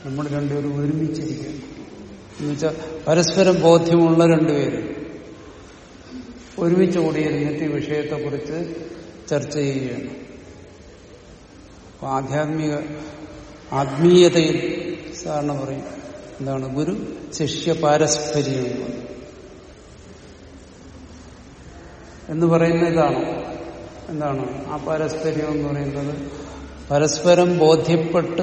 നമ്മൾ രണ്ടുപേരും ഒരുമിച്ചിരിക്കുകയാണ് എന്നുവെച്ചാൽ പരസ്പരം ബോധ്യമുള്ള രണ്ടുപേരും. ഒരുമിച്ച് കൂടിയിരുന്നിട്ട് ഈ വിഷയത്തെക്കുറിച്ച് ചർച്ച ചെയ്യുകയാണ്. ആധ്യാത്മിക ആത്മീയതയിൽ സാധാരണ പറയും എന്താണ് ഗുരു ശിഷ്യ പാരസ്പര്യം എന്ന് പറയുന്ന ഇതാണ്. എന്താണ് ആ പാരസ്പര്യം എന്ന് പറയുന്നത്? പരസ്പരം ബോധ്യപ്പെട്ട്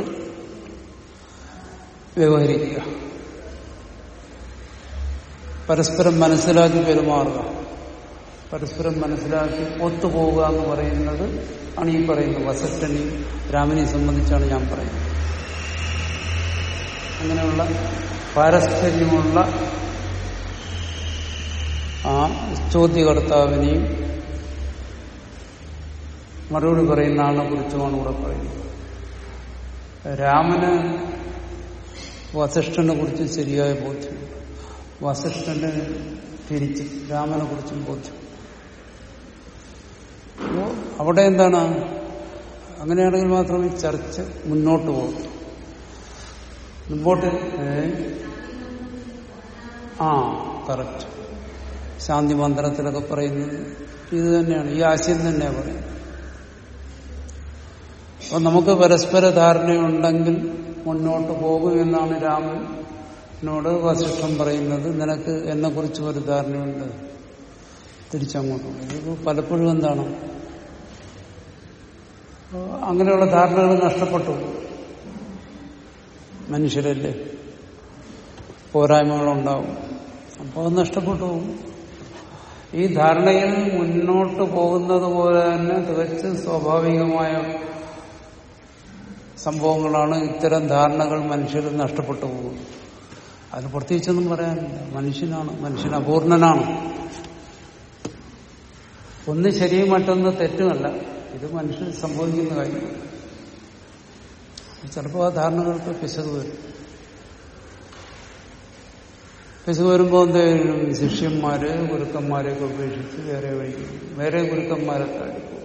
വ്യവഹരിക്കുക. പരസ്പരം മനസ്സിലാക്കി പെരുമാറുക. പരസ്പരം മനസ്സിലാക്കി ഒത്തുപോവുക എന്ന് പറയുന്നത് ആണ് ഈ പറയുന്നത്. വസിഷ്ഠനെയും രാമനെ സംബന്ധിച്ചാണ് ഞാൻ പറയുന്നത്. അങ്ങനെയുള്ള പാരസ്പര്യമുള്ള ആ ചോദ്യകർത്താവിനെയും മറുപടി പറയുന്ന ആളിനെ കുറിച്ചുമാണ് ഇവിടെ പറയുന്നത്. രാമന് വസിഷ്ഠനെ കുറിച്ച് ശരിയായ ബോധ്യം വസിഷ്ഠന് തിരിച്ച് രാമനെ കുറിച്ചും ബോധ്യം. അപ്പോ അവിടെ എന്താണ്? അങ്ങനെയാണെങ്കിൽ മാത്രം ഈ ചർച്ച മുന്നോട്ട് പോകും. മുമ്പോട്ട് ആ കറക്റ്റ് ശാന്തി മന്ത്രത്തിലൊക്കെ പറയുന്നത് ഇത് തന്നെയാണ്. ഈ ആശയം തന്നെയാണ് പറയുന്നത്. അപ്പൊ നമുക്ക് പരസ്പര ധാരണയുണ്ടെങ്കിൽ മുന്നോട്ട് പോകുമെന്നാണ് രാമനോട് വസിഷ്ഠം പറയുന്നത് നിനക്ക് എന്നെ കുറിച്ച് ഒരു ധാരണയുണ്ട്. തിരിച്ചങ്ങോട്ട്. ഇത് പലപ്പോഴും എന്താണ്? അങ്ങനെയുള്ള ധാരണകൾ നഷ്ടപ്പെട്ടു. മനുഷ്യരല്ലേ? പോരായ്മകളുണ്ടാവും. അപ്പോൾ അത് നഷ്ടപ്പെട്ടു. ഈ ധാരണയിൽ മുന്നോട്ട് പോകുന്നത് പോലെ തന്നെ തികച്ച് സ്വാഭാവികമായ സംഭവങ്ങളാണ് ഇത്തരം ധാരണകൾ മനുഷ്യരിൽ നഷ്ടപ്പെട്ടു പോകുന്നത്. അതിന് പ്രത്യേകിച്ചൊന്നും പറയാനില്ല. മനുഷ്യനാണ് മനുഷ്യൻ അപൂർണനാണ്. ഒന്ന് ശരിയും മറ്റൊന്ന് തെറ്റുമല്ല. ഇത് മനുഷ്യന് സംഭവിക്കുന്ന കാര്യം. ചിലപ്പോൾ ആ ധാരണകൾക്ക് പിശക് വരും. പിശക് വരുമ്പോൾ എന്തെങ്കിലും ശിഷ്യന്മാര് ഗുരുക്കന്മാരെയൊക്കെ ഉപേക്ഷിച്ച് വേറെ വഴി വേറെ ഗുരുക്കന്മാരെ താഴെ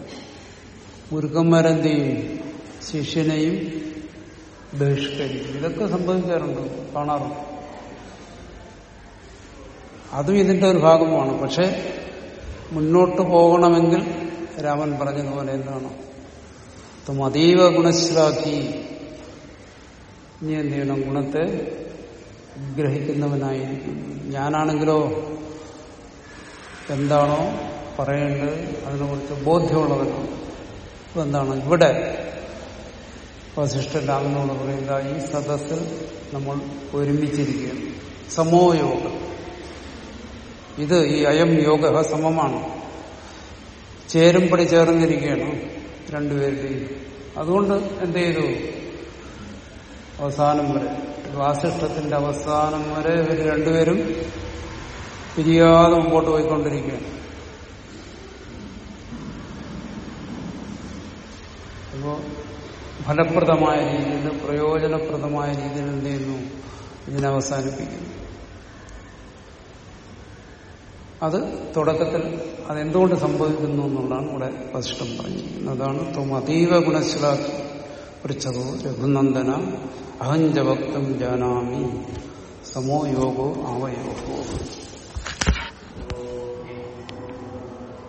ഗുരുക്കന്മാരെന്ത് ചെയ്യും? ശിഷ്യനെയും ബഹിഷ്കരിക്കും. ഇതൊക്കെ സംഭവിക്കാറുണ്ട്. കാണാറുണ്ട്. അതും ഇതിന്റെ ഒരു ഭാഗമാണ്. പക്ഷെ മുന്നോട്ട് പോകണമെങ്കിൽ രാമൻ പറഞ്ഞതുപോലെ എന്താണ്? അതീവ ഗുണശ്രാക്കി നീ എന്ത് ചെയ്യണം? ഗുണത്തെ ഗ്രഹിക്കുന്നവനായിരിക്കും. ഞാനാണെങ്കിലോ എന്താണോ പറയേണ്ടത് അതിനെക്കുറിച്ച് ബോധ്യമുള്ളവനാണ് ഇപ്പൊ എന്താണ്? ഇവിടെ വസിഷ്ഠ രാമനോട് പറയുന്ന ഈ സദസ്സിൽ നമ്മൾ ഒരുമിച്ചിരിക്കുകയാണ്. സമോയോഗം ഇത് ഈ അയം യോഗ സമമാണ്. ചേരുംപടി ചേർന്നിരിക്കുകയാണ് രണ്ടുപേരുടെയും. അതുകൊണ്ട് എന്ത് ചെയ്തു? അവസാനം വരെ വാസിഷ്ഠത്തിന്റെ അവസാനം വരെ ഇവർ രണ്ടുപേരും പിരിയാതെ മുമ്പോട്ട് പോയിക്കൊണ്ടിരിക്കുകയാണ്. അപ്പോ ഫലപ്രദമായ രീതിയിൽ പ്രയോജനപ്രദമായ രീതിയിൽ എന്ത് ചെയ്യുന്നു? ഇതിനെ അവസാനിപ്പിക്കുന്നു. അത് തുടക്കത്തിൽ അതെന്തുകൊണ്ട് സംഭവിക്കുന്നു എന്നുള്ളതാണ് ഇവിടെ വസിഷ്ഠം പറഞ്ഞിരിക്കുന്നത്. അതാണ് ത്വം അതീവ ഗുണശ്ലാക്കി പൃച്ഛതോ രഘുനന്ദന അഹഞ്ചഭക്തം ജാനാമി സമോ യോഗോ അവയോഗോ.